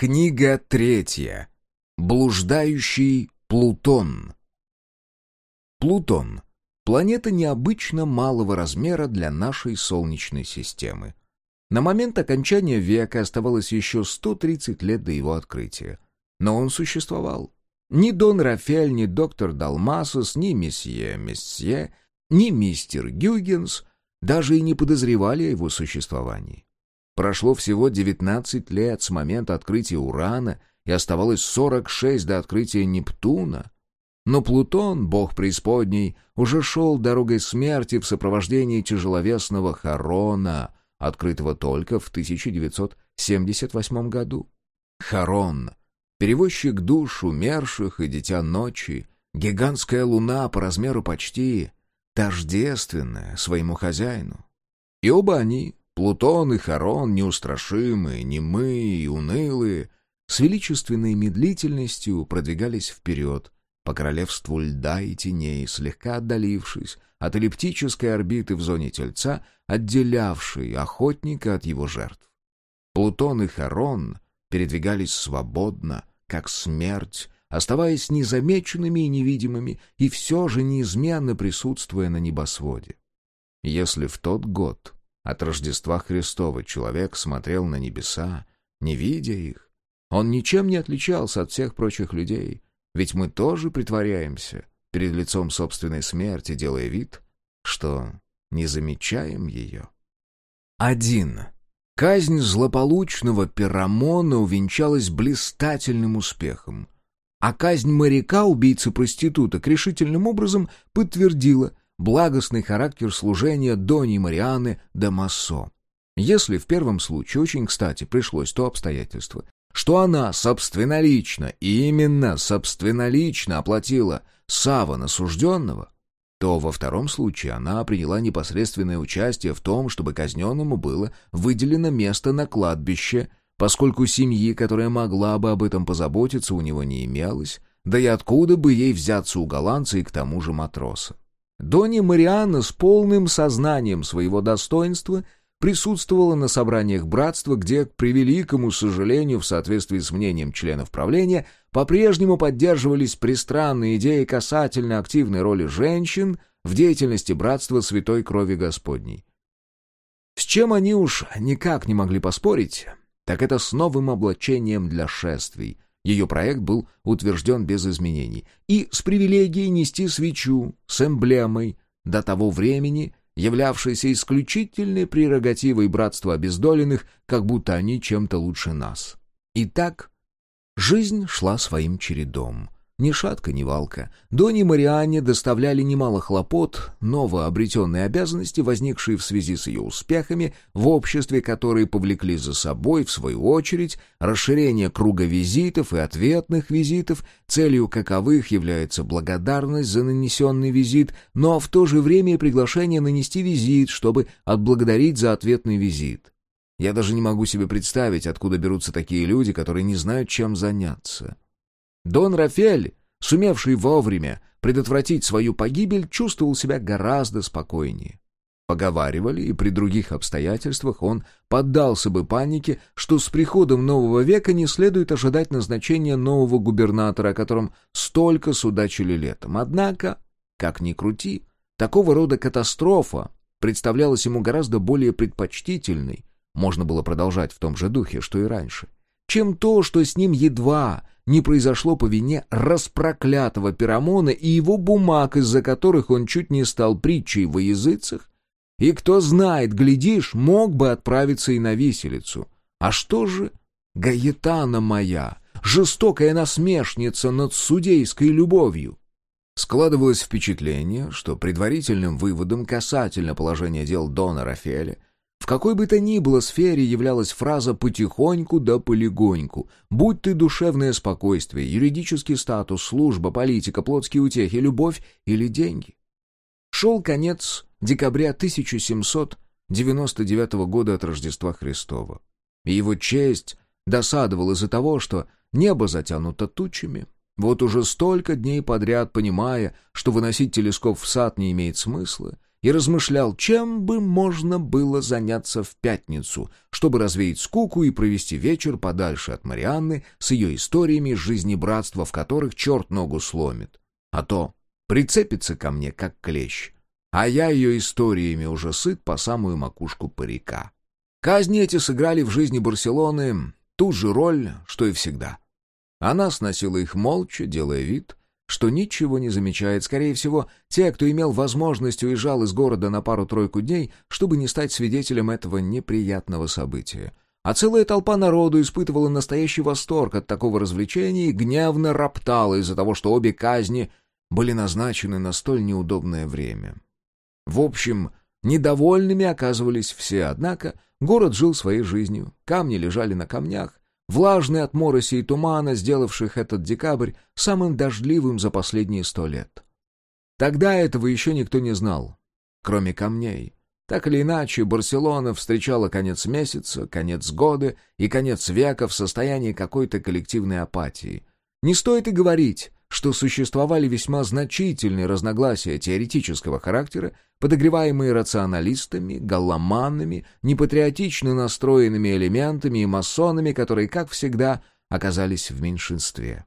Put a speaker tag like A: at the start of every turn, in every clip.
A: Книга третья. Блуждающий Плутон. Плутон — планета необычно малого размера для нашей Солнечной системы. На момент окончания века оставалось еще 130 лет до его открытия. Но он существовал. Ни Дон Рафель, ни доктор Далмасос, ни месье Месье, ни мистер Гюгенс даже и не подозревали о его существовании. Прошло всего 19 лет с момента открытия Урана, и оставалось 46 до открытия Нептуна. Но Плутон, бог преисподней, уже шел дорогой смерти в сопровождении тяжеловесного Харона, открытого только в 1978 году. Харон — перевозчик душ умерших и дитя ночи, гигантская луна по размеру почти тождественная своему хозяину. И оба они Плутон и Харон, неустрашимые, немые и унылые, с величественной медлительностью продвигались вперед по королевству льда и теней, слегка отдалившись от эллиптической орбиты в зоне Тельца, отделявшей охотника от его жертв. Плутон и Харон передвигались свободно, как смерть, оставаясь незамеченными и невидимыми, и все же неизменно присутствуя на небосводе. Если в тот год от Рождества Христова человек смотрел на небеса, не видя их. Он ничем не отличался от всех прочих людей, ведь мы тоже притворяемся перед лицом собственной смерти, делая вид, что не замечаем ее. Один. Казнь злополучного Пирамона увенчалась блистательным успехом, а казнь моряка, убийцы проституток, решительным образом подтвердила — благостный характер служения Дони Марианы де Массо. Если в первом случае очень кстати пришлось то обстоятельство, что она собственнолично, именно собственнолично оплатила саван осужденного, то во втором случае она приняла непосредственное участие в том, чтобы казненному было выделено место на кладбище, поскольку семьи, которая могла бы об этом позаботиться, у него не имелось, да и откуда бы ей взяться у голландца и к тому же матроса. Донни Марианна с полным сознанием своего достоинства присутствовала на собраниях братства, где, к превеликому сожалению, в соответствии с мнением членов правления, по-прежнему поддерживались пристранные идеи касательно активной роли женщин в деятельности братства Святой Крови Господней. С чем они уж никак не могли поспорить, так это с новым облачением для шествий — ее проект был утвержден без изменений. И с привилегией нести свечу с эмблемой до того времени, являвшейся исключительной прерогативой братства обездоленных, как будто они чем-то лучше нас. Итак, жизнь шла своим чередом — ни шатка, ни валка. Доне Марианне доставляли немало хлопот, новообретенные обязанности, возникшие в связи с ее успехами, в обществе, которые повлекли за собой, в свою очередь, расширение круга визитов и ответных визитов, целью каковых является благодарность за нанесенный визит, но в то же время и приглашение нанести визит, чтобы отблагодарить за ответный визит. Я даже не могу себе представить, откуда берутся такие люди, которые не знают, чем заняться. Дон Рафель, сумевший вовремя предотвратить свою погибель, чувствовал себя гораздо спокойнее. Поговаривали, и при других обстоятельствах он поддался бы панике, что с приходом нового века не следует ожидать назначения нового губернатора, о котором столько судачили летом. Однако, как ни крути, такого рода катастрофа представлялась ему гораздо более предпочтительной, можно было продолжать в том же духе, что и раньше, чем то, что с ним едва не произошло по вине распроклятого Пирамона и его бумаг, из-за которых он чуть не стал притчей во языцах, и кто знает, глядишь, мог бы отправиться и на виселицу. А что же Гаетана моя, жестокая насмешница над судейской любовью? Складывалось впечатление, что предварительным выводом касательно положения дел Дона Рафеля в какой бы то ни было сфере являлась фраза «потихоньку да полегоньку», будь ты душевное спокойствие, юридический статус, служба, политика, плотские утехи, любовь или деньги. Шел конец декабря 1799 года от Рождества Христова, и его честь досадовал из-за того, что небо затянуто тучами. Вот уже столько дней подряд, понимая, что выносить телескоп в сад не имеет смысла, и размышлял, чем бы можно было заняться в пятницу, чтобы развеять скуку и провести вечер подальше от Марианны с ее историями жизни братства, в которых черт ногу сломит. А то прицепится ко мне, как клещ. А я ее историями уже сыт по самую макушку парика. Казни эти сыграли в жизни Барселоны ту же роль, что и всегда. Она сносила их молча, делая вид, что ничего не замечает. Скорее всего, те, кто имел возможность, уезжал из города на пару-тройку дней, чтобы не стать свидетелем этого неприятного события. А целая толпа народу испытывала настоящий восторг от такого развлечения и гневно роптала из-за того, что обе казни были назначены на столь неудобное время. В общем, недовольными оказывались все, однако город жил своей жизнью, камни лежали на камнях, влажный от мороси и тумана, сделавших этот декабрь самым дождливым за последние сто лет. Тогда этого еще никто не знал, кроме камней. Так или иначе, Барселона встречала конец месяца, конец года и конец века в состоянии какой-то коллективной апатии. Не стоит и говорить, что существовали весьма значительные разногласия теоретического характера, подогреваемые рационалистами, галломанами, непатриотично настроенными элементами и масонами, которые, как всегда, оказались в меньшинстве.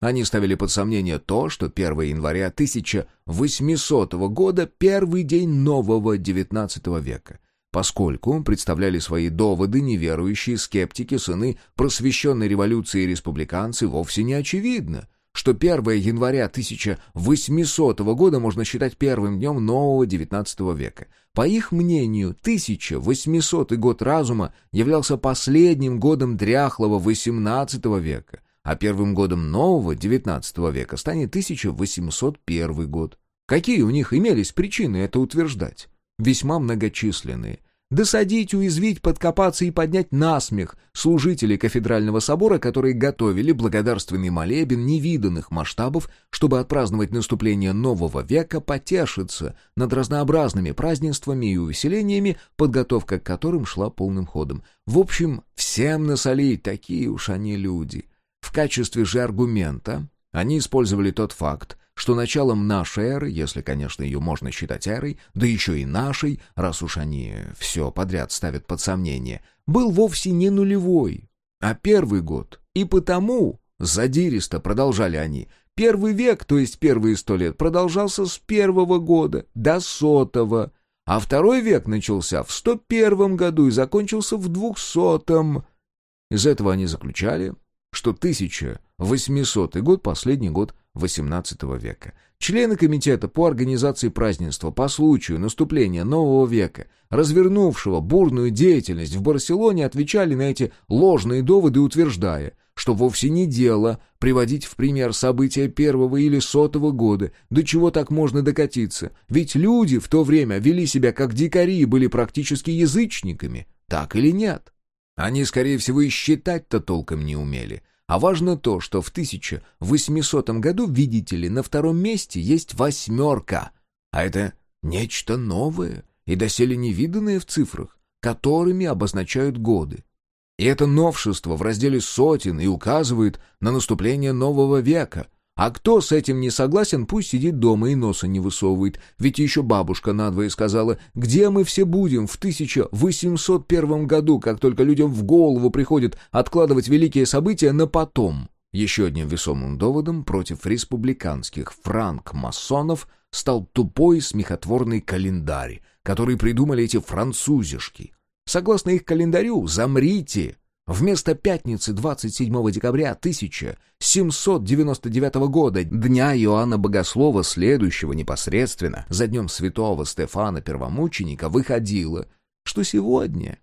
A: Они ставили под сомнение то, что 1 января 1800 года — первый день нового XIX века, поскольку представляли свои доводы неверующие скептики, сыны просвещенной революции республиканцы, вовсе не очевидно — что 1 января 1800 года можно считать первым днем нового XIX века. По их мнению, 1800 год разума являлся последним годом дряхлого XVIII века, а первым годом нового XIX века станет 1801 год. Какие у них имелись причины это утверждать? Весьма многочисленные. Досадить, уязвить, подкопаться и поднять насмех служителей кафедрального собора, которые готовили благодарственный молебен невиданных масштабов, чтобы отпраздновать наступление нового века, потешиться над разнообразными празднествами и увеселениями, подготовка к которым шла полным ходом. В общем, всем насолить, такие уж они люди. В качестве же аргумента они использовали тот факт, что началом нашей эры, если, конечно, ее можно считать эрой, да еще и нашей, раз уж они все подряд ставят под сомнение, был вовсе не нулевой, а первый год. И потому, задиристо продолжали они, первый век, то есть первые сто лет, продолжался с первого года до сотого, а второй век начался в сто первом году и закончился в двухсотом. Из этого они заключали, что 1800 год — последний год XVIII века. Члены комитета по организации празднества по случаю наступления нового века, развернувшего бурную деятельность в Барселоне, отвечали на эти ложные доводы, утверждая, что вовсе не дело приводить в пример события первого или сотого года, до чего так можно докатиться, ведь люди в то время вели себя как дикари и были практически язычниками, так или нет? Они, скорее всего, и считать-то толком не умели, а важно то, что в 1800 году, видите ли, на втором месте есть восьмерка. А это нечто новое и доселе невиданное в цифрах, которыми обозначают годы. И это новшество в разделе сотен и указывает на наступление нового века — а кто с этим не согласен, пусть сидит дома и носа не высовывает. Ведь еще бабушка надвое сказала, где мы все будем в 1801 году, как только людям в голову приходит откладывать великие события на потом. Еще одним весомым доводом против республиканских франк-масонов стал тупой смехотворный календарь, который придумали эти французишки. Согласно их календарю, замрите, Вместо пятницы 27 декабря 1799 года, дня Иоанна Богослова, следующего непосредственно за днем святого Стефана Первомученика, выходило, что сегодня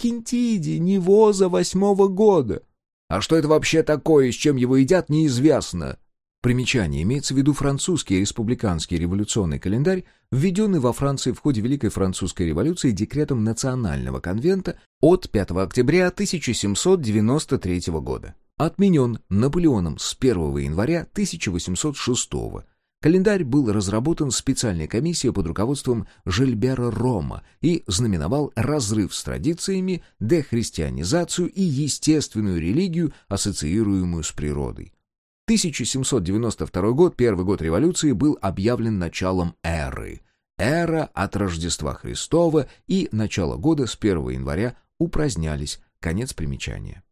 A: Кинтиди Невоза восьмого года. А что это вообще такое, с чем его едят, неизвестно. Примечание. Имеется в виду французский республиканский революционный календарь, введенный во Франции в ходе Великой Французской революции декретом Национального конвента от 5 октября 1793 года. Отменен Наполеоном с 1 января 1806 года. Календарь был разработан специальной комиссией под руководством Жильбера Рома и знаменовал разрыв с традициями, дехристианизацию и естественную религию, ассоциируемую с природой. 1792 год, первый год революции, был объявлен началом эры. эра от Рождества Христова и начало года с 1 января упразднялись. Конец примечания.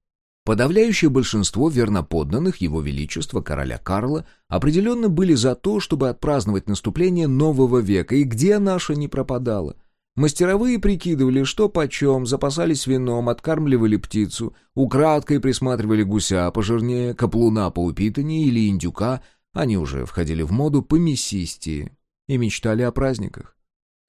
A: Подавляющее большинство верноподданных Его Величества короля Карла определенно были за то, чтобы отпраздновать наступление нового века, и где наша не пропадала. Мастеровые прикидывали, что почем, запасались вином, откармливали птицу, украдкой присматривали гуся пожирнее, каплуна поупитаннее или индюка, они уже входили в моду помесистее и мечтали о праздниках.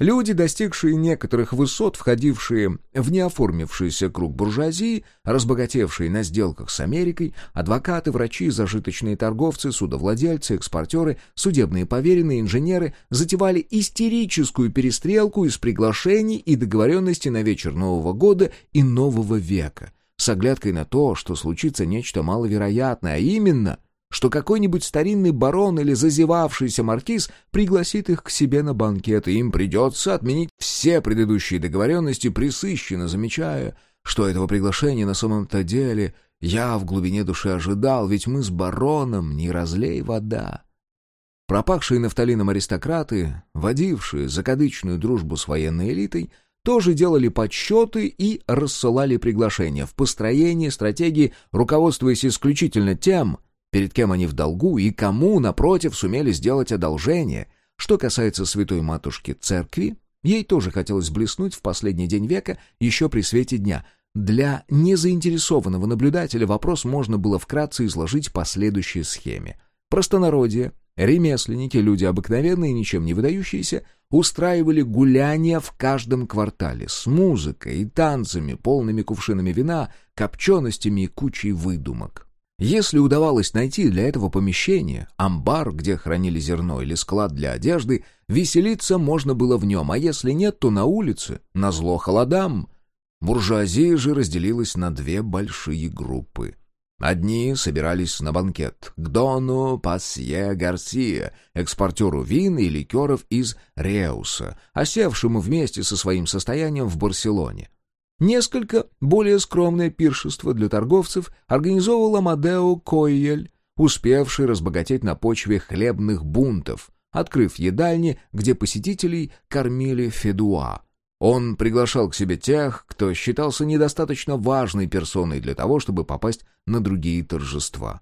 A: Люди, достигшие некоторых высот, входившие в неоформившийся круг буржуазии, разбогатевшие на сделках с Америкой, адвокаты, врачи, зажиточные торговцы, судовладельцы, экспортеры, судебные поверенные, инженеры затевали истерическую перестрелку из приглашений и договоренностей на вечер Нового года и Нового века, с оглядкой на то, что случится нечто маловероятное, а именно — что какой-нибудь старинный барон или зазевавшийся маркиз пригласит их к себе на банкет, и им придется отменить все предыдущие договоренности, присыщенно замечая, что этого приглашения на самом-то деле я в глубине души ожидал, ведь мы с бароном не разлей вода. Пропахшие нафталином аристократы, водившие закадычную дружбу с военной элитой, тоже делали подсчеты и рассылали приглашения в построении стратегии, руководствуясь исключительно тем, перед кем они в долгу и кому, напротив, сумели сделать одолжение. Что касается святой матушки церкви, ей тоже хотелось блеснуть в последний день века еще при свете дня. Для незаинтересованного наблюдателя вопрос можно было вкратце изложить по следующей схеме. Простонародье, ремесленники, люди обыкновенные, ничем не выдающиеся, устраивали гуляния в каждом квартале с музыкой и танцами, полными кувшинами вина, копченостями и кучей выдумок. Если удавалось найти для этого помещение, амбар, где хранили зерно или склад для одежды, веселиться можно было в нем, а если нет, то на улице, на зло холодам. Буржуазия же разделилась на две большие группы. Одни собирались на банкет к Дону Пасье Гарсия, экспортеру вин и ликеров из Реуса, осевшему вместе со своим состоянием в Барселоне. Несколько более скромное пиршество для торговцев организовывал Амадео Койель, успевший разбогатеть на почве хлебных бунтов, открыв едальни, где посетителей кормили федуа. Он приглашал к себе тех, кто считался недостаточно важной персоной для того, чтобы попасть на другие торжества.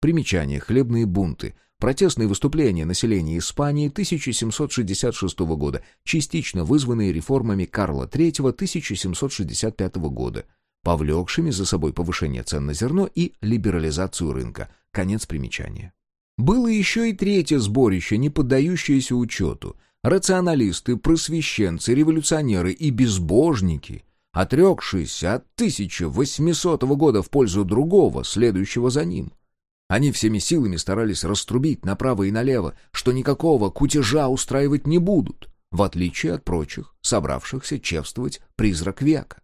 A: Примечание «Хлебные бунты» Протестные выступления населения Испании 1766 года, частично вызванные реформами Карла III 1765 года, повлекшими за собой повышение цен на зерно и либерализацию рынка. Конец примечания. Было еще и третье сборище, не поддающееся учету. Рационалисты, просвещенцы, революционеры и безбожники, отрекшиеся от 1800 года в пользу другого, следующего за ним – они всеми силами старались раструбить направо и налево, что никакого кутежа устраивать не будут, в отличие от прочих, собравшихся чествовать призрак века.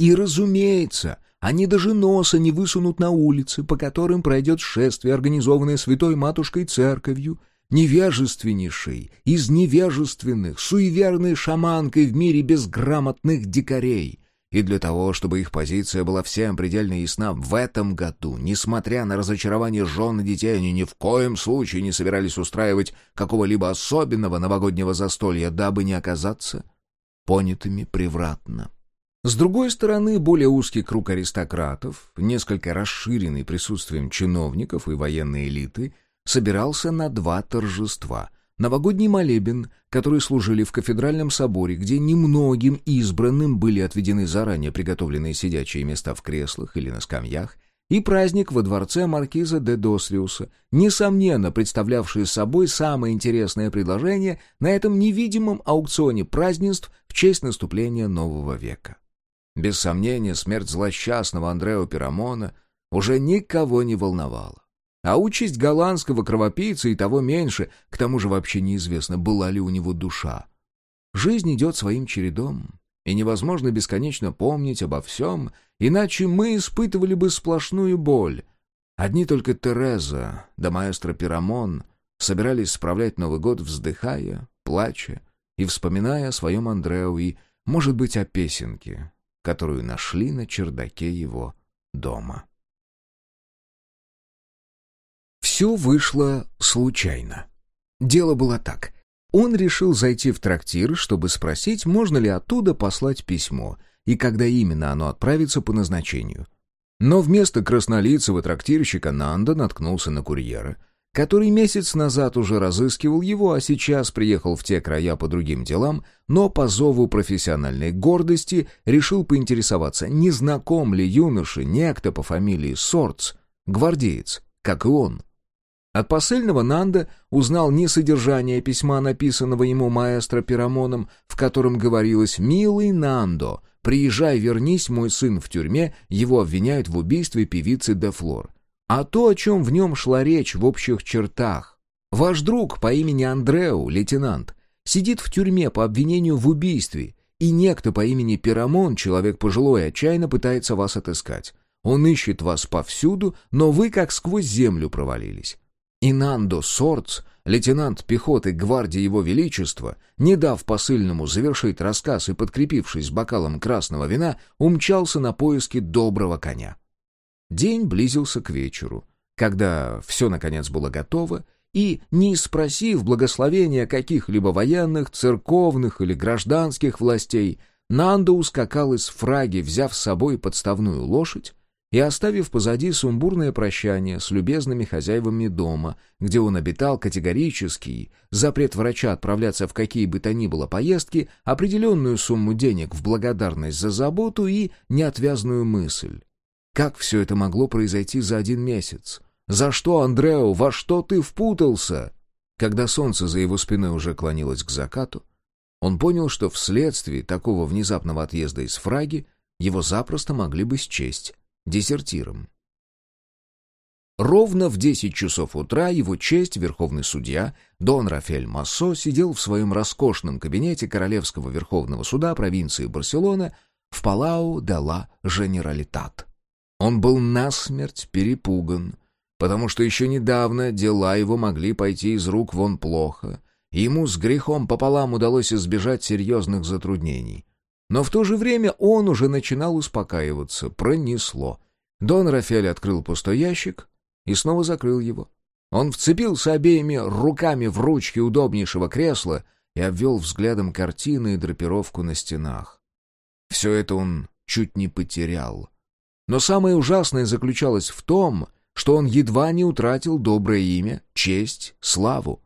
A: И, разумеется, они даже носа не высунут на улицы, по которым пройдет шествие, организованное Святой Матушкой Церковью, невежественнейшей из невежественных, суеверной шаманкой в мире безграмотных дикарей — и для того, чтобы их позиция была всем предельно ясна, в этом году, несмотря на разочарование жен и детей, они ни в коем случае не собирались устраивать какого-либо особенного новогоднего застолья, дабы не оказаться понятыми превратно. С другой стороны, более узкий круг аристократов, несколько расширенный присутствием чиновников и военной элиты, собирался на два торжества — Новогодний молебен, который служили в кафедральном соборе, где немногим избранным были отведены заранее приготовленные сидячие места в креслах или на скамьях, и праздник во дворце маркиза де Досриуса, несомненно представлявший собой самое интересное предложение на этом невидимом аукционе празднеств в честь наступления нового века. Без сомнения, смерть злосчастного Андрео Пирамона уже никого не волновала. А участь голландского кровопийца и того меньше, к тому же вообще неизвестно, была ли у него душа. Жизнь идет своим чередом, и невозможно бесконечно помнить обо всем, иначе мы испытывали бы сплошную боль. Одни только Тереза да маэстро Пирамон собирались справлять Новый год, вздыхая, плача и вспоминая о своем Андреу и, может быть, о песенке, которую нашли на чердаке его дома. Все вышло случайно. Дело было так. Он решил зайти в трактир, чтобы спросить, можно ли оттуда послать письмо, и когда именно оно отправится по назначению. Но вместо краснолицего трактирщика Нанда наткнулся на курьера, который месяц назад уже разыскивал его, а сейчас приехал в те края по другим делам, но по зову профессиональной гордости решил поинтересоваться, не знаком ли юноше некто по фамилии Сорц, гвардеец, как и он. От посыльного Нанда узнал не содержание письма, написанного ему маэстро Пирамоном, в котором говорилось «Милый Нандо, приезжай, вернись, мой сын в тюрьме, его обвиняют в убийстве певицы Де Флор», а то, о чем в нем шла речь в общих чертах. Ваш друг по имени Андреу, лейтенант, сидит в тюрьме по обвинению в убийстве, и некто по имени Пирамон, человек пожилой, отчаянно пытается вас отыскать. Он ищет вас повсюду, но вы как сквозь землю провалились. Инандо Сорц, лейтенант пехоты гвардии Его Величества, не дав посыльному завершить рассказ и подкрепившись бокалом красного вина, умчался на поиски доброго коня. День близился к вечеру, когда все, наконец, было готово, и, не спросив благословения каких-либо военных, церковных или гражданских властей, Нандо ускакал из фраги, взяв с собой подставную лошадь, и оставив позади сумбурное прощание с любезными хозяевами дома, где он обитал категорический, запрет врача отправляться в какие бы то ни было поездки, определенную сумму денег в благодарность за заботу и неотвязную мысль. Как все это могло произойти за один месяц? За что, Андрео, во что ты впутался? Когда солнце за его спиной уже клонилось к закату, он понял, что вследствие такого внезапного отъезда из Фраги его запросто могли бы счесть дезертиром. Ровно в 10 часов утра его честь, верховный судья, Дон Рафель Массо, сидел в своем роскошном кабинете Королевского Верховного Суда провинции Барселона в Палау де ла Женералитат. Он был насмерть перепуган, потому что еще недавно дела его могли пойти из рук вон плохо, и ему с грехом пополам удалось избежать серьезных затруднений. Но в то же время он уже начинал успокаиваться, пронесло. Дон Рафель открыл пустой ящик и снова закрыл его. Он вцепился обеими руками в ручки удобнейшего кресла и обвел взглядом картины и драпировку на стенах. Все это он чуть не потерял. Но самое ужасное заключалось в том, что он едва не утратил доброе имя, честь, славу.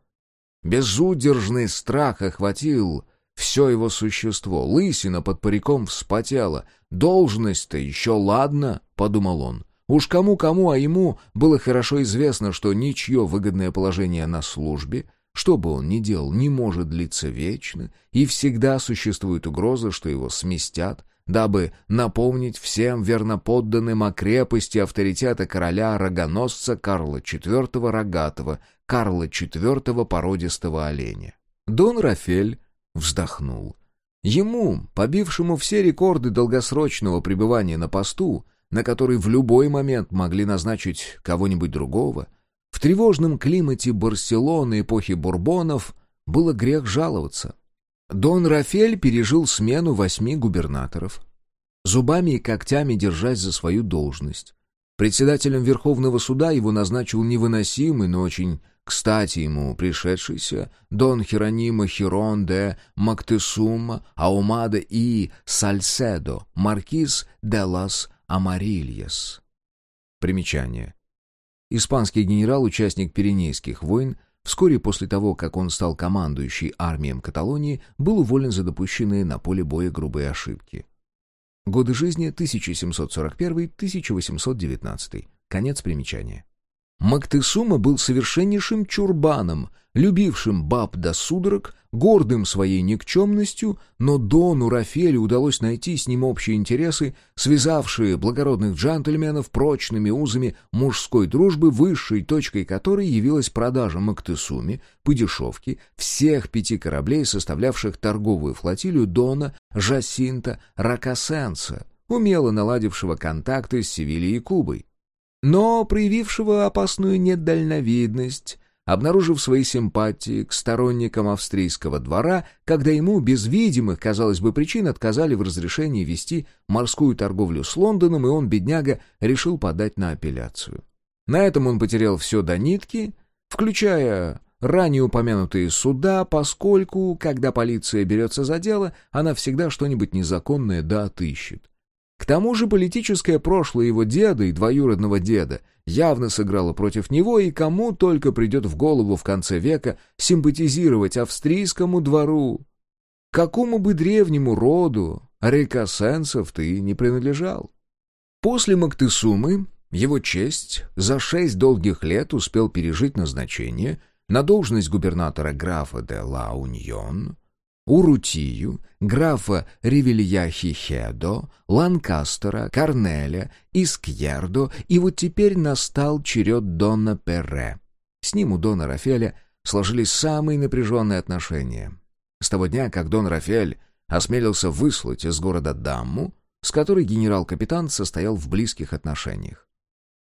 A: Безудержный страх охватил все его существо. Лысина под париком вспотела. «Должность-то еще ладно», — подумал он. Уж кому-кому, а ему было хорошо известно, что ничье выгодное положение на службе, что бы он ни делал, не может длиться вечно, и всегда существует угроза, что его сместят, дабы напомнить всем верноподданным о крепости авторитета короля-рогоносца Карла IV Рогатого, Карла IV Породистого Оленя. Дон Рафель вздохнул. Ему, побившему все рекорды долгосрочного пребывания на посту, на который в любой момент могли назначить кого-нибудь другого, в тревожном климате Барселоны эпохи Бурбонов было грех жаловаться. Дон Рафель пережил смену восьми губернаторов, зубами и когтями держась за свою должность. Председателем Верховного суда его назначил невыносимый, но очень кстати ему пришедшийся Дон Херонима Хирон де Мактесума Аумада и Сальседо, маркиз де лас Амарильес. Примечание. Испанский генерал, участник Пиренейских войн, вскоре после того, как он стал командующий армией Каталонии, был уволен за допущенные на поле боя грубые ошибки. Годы жизни 1741-1819. Конец примечания. Мактесума был совершеннейшим чурбаном, любившим баб до судорог, гордым своей никчемностью, но Дону Рафелю удалось найти с ним общие интересы, связавшие благородных джентльменов прочными узами мужской дружбы, высшей точкой которой явилась продажа Мактесуме по дешевке всех пяти кораблей, составлявших торговую флотилию Дона Жасинта Ракасенса, умело наладившего контакты с Севильей и Кубой но проявившего опасную недальновидность, обнаружив свои симпатии к сторонникам австрийского двора, когда ему без видимых, казалось бы, причин отказали в разрешении вести морскую торговлю с Лондоном, и он, бедняга, решил подать на апелляцию. На этом он потерял все до нитки, включая ранее упомянутые суда, поскольку, когда полиция берется за дело, она всегда что-нибудь незаконное да отыщет. К тому же политическое прошлое его деда и двоюродного деда явно сыграло против него, и кому только придет в голову в конце века симпатизировать австрийскому двору. Какому бы древнему роду рекосенсов ты не принадлежал? После Мактысумы его честь за шесть долгих лет успел пережить назначение на должность губернатора графа де Ла Уньон, Урутию, графа Ревельяхи-Хедо, Ланкастера, Корнеля, Искьердо, и вот теперь настал черед Дона Перре. С ним у Дона Рафеля сложились самые напряженные отношения. С того дня, как Дон Рафель осмелился выслать из города Дамму, с которой генерал-капитан состоял в близких отношениях.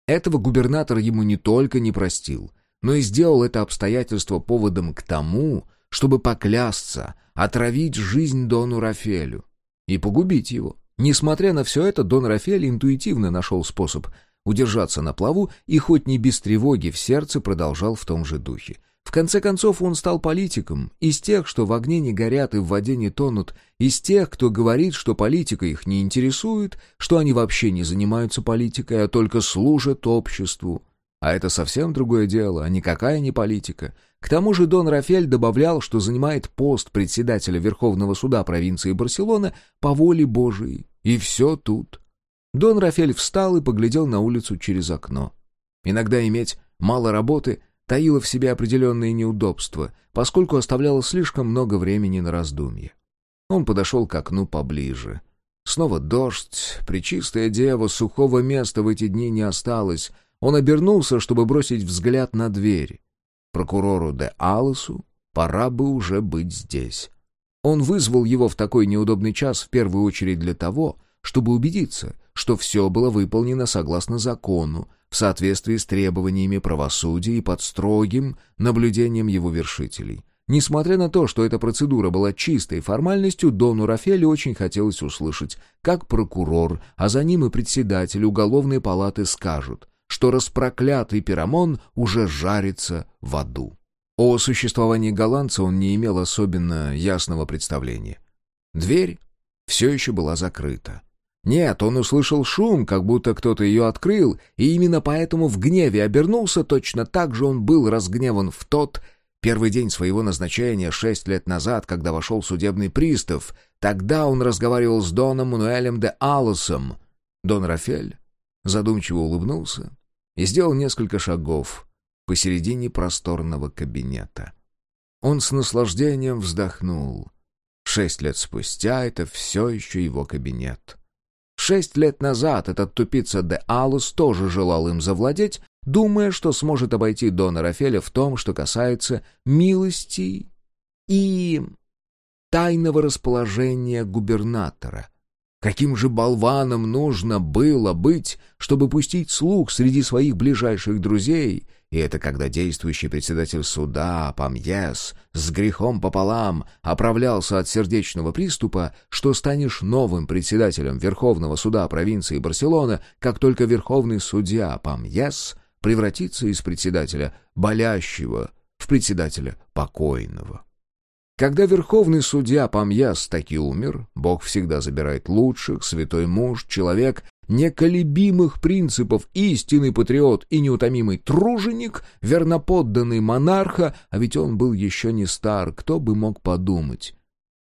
A: Этого губернатор ему не только не простил, но и сделал это обстоятельство поводом к тому, чтобы поклясться, отравить жизнь Дону Рафелю и погубить его. Несмотря на все это, Дон Рафель интуитивно нашел способ удержаться на плаву и хоть не без тревоги в сердце продолжал в том же духе. В конце концов он стал политиком, из тех, что в огне не горят и в воде не тонут, из тех, кто говорит, что политика их не интересует, что они вообще не занимаются политикой, а только служат обществу. А это совсем другое дело, а никакая не политика. К тому же Дон Рафель добавлял, что занимает пост председателя Верховного суда провинции Барселона по воле Божией. И все тут. Дон Рафель встал и поглядел на улицу через окно. Иногда иметь мало работы — таила в себе определенные неудобства, поскольку оставляла слишком много времени на раздумье. Он подошел к окну поближе. Снова дождь, причистая дева, сухого места в эти дни не осталось. Он обернулся, чтобы бросить взгляд на дверь. Прокурору де Алосу пора бы уже быть здесь. Он вызвал его в такой неудобный час в первую очередь для того, чтобы убедиться, что все было выполнено согласно закону, в соответствии с требованиями правосудия и под строгим наблюдением его вершителей. Несмотря на то, что эта процедура была чистой формальностью, Дону Рафеле очень хотелось услышать, как прокурор, а за ним и председатель уголовной палаты скажут, что распроклятый Пирамон уже жарится в аду. О существовании голландца он не имел особенно ясного представления. Дверь все еще была закрыта. Нет, он услышал шум, как будто кто-то ее открыл, и именно поэтому в гневе обернулся, точно так же он был разгневан в тот первый день своего назначения шесть лет назад, когда вошел судебный пристав. Тогда он разговаривал с Доном Мануэлем де Алосом. Дон Рафель задумчиво улыбнулся и сделал несколько шагов посередине просторного кабинета. Он с наслаждением вздохнул. Шесть лет спустя это все еще его кабинет. Шесть лет назад этот тупица де Алус тоже желал им завладеть, думая, что сможет обойти Дона Рафеля в том, что касается милости и тайного расположения губернатора. Каким же болваном нужно было быть, чтобы пустить слух среди своих ближайших друзей и это когда действующий председатель суда, Памьес, с грехом пополам оправлялся от сердечного приступа, что станешь новым председателем Верховного суда провинции Барселона, как только верховный судья Памьес превратится из председателя болящего в председателя покойного. Когда верховный судья Памьяс таки умер, Бог всегда забирает лучших, святой муж, человек, неколебимых принципов, истинный патриот и неутомимый труженик, верноподданный монарха, а ведь он был еще не стар, кто бы мог подумать.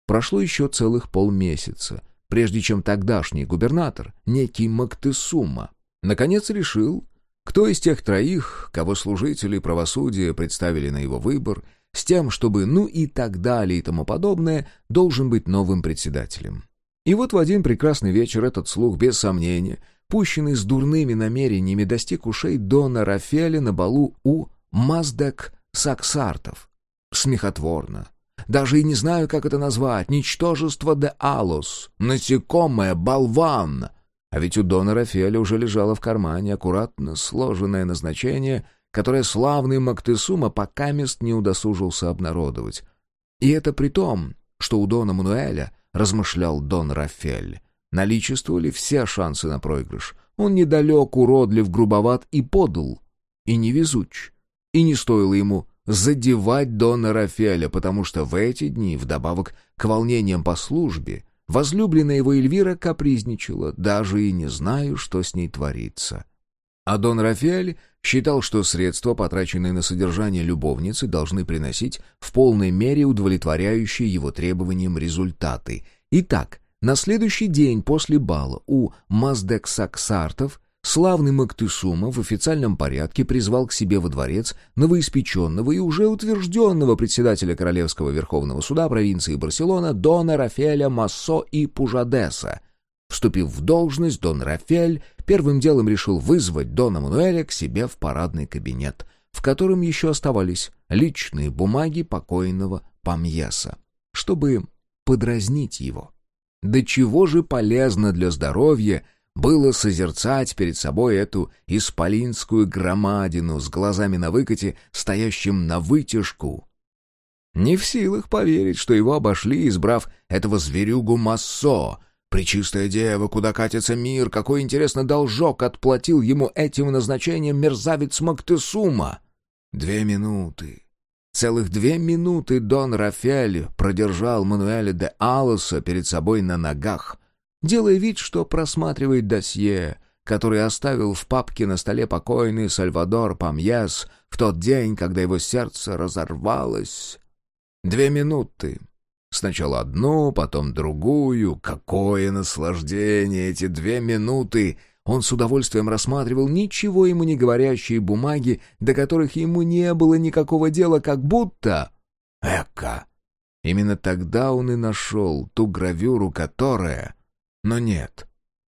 A: Прошло еще целых полмесяца, прежде чем тогдашний губернатор, некий Мактесума, наконец решил, кто из тех троих, кого служители правосудия представили на его выбор, с тем, чтобы ну и так далее и тому подобное, должен быть новым председателем. И вот в один прекрасный вечер этот слух, без сомнения, пущенный с дурными намерениями, достиг ушей Дона Рафеля на балу у Маздек Саксартов. Смехотворно. Даже и не знаю, как это назвать. Ничтожество де Алос. Насекомое, болван. А ведь у Дона Рафеля уже лежало в кармане аккуратно сложенное назначение, которое славный Мактесума пока мест не удосужился обнародовать. И это при том, что у Дона Мануэля — размышлял Дон Рафель. Наличествовали все шансы на проигрыш. Он недалек, уродлив, грубоват и подл, и невезуч. И не стоило ему задевать Дона Рафеля, потому что в эти дни, вдобавок к волнениям по службе, возлюбленная его Эльвира капризничала, даже и не знаю, что с ней творится. А Дон Рафаэль считал, что средства, потраченные на содержание любовницы, должны приносить в полной мере удовлетворяющие его требованиям результаты. Итак, на следующий день после бала у Маздексаксартов славный Мактысума в официальном порядке призвал к себе во дворец новоиспеченного и уже утвержденного председателя Королевского Верховного Суда провинции Барселона Дона Рафеля Массо и Пужадеса — Вступив в должность, Дон Рафель первым делом решил вызвать Дона Мануэля к себе в парадный кабинет, в котором еще оставались личные бумаги покойного Памьеса, чтобы подразнить его. Да чего же полезно для здоровья было созерцать перед собой эту исполинскую громадину с глазами на выкате, стоящим на вытяжку. Не в силах поверить, что его обошли, избрав этого зверюгу Массо — Пречистая дева, куда катится мир, какой, интересно, должок отплатил ему этим назначением мерзавец Мактесума. Две минуты. Целых две минуты Дон Рафель продержал Мануэля де Алоса перед собой на ногах, делая вид, что просматривает досье, который оставил в папке на столе покойный Сальвадор Памьес в тот день, когда его сердце разорвалось. Две минуты. Сначала одну, потом другую. Какое наслаждение эти две минуты! Он с удовольствием рассматривал ничего ему не говорящие бумаги, до которых ему не было никакого дела, как будто... Эка! Именно тогда он и нашел ту гравюру, которая... Но нет.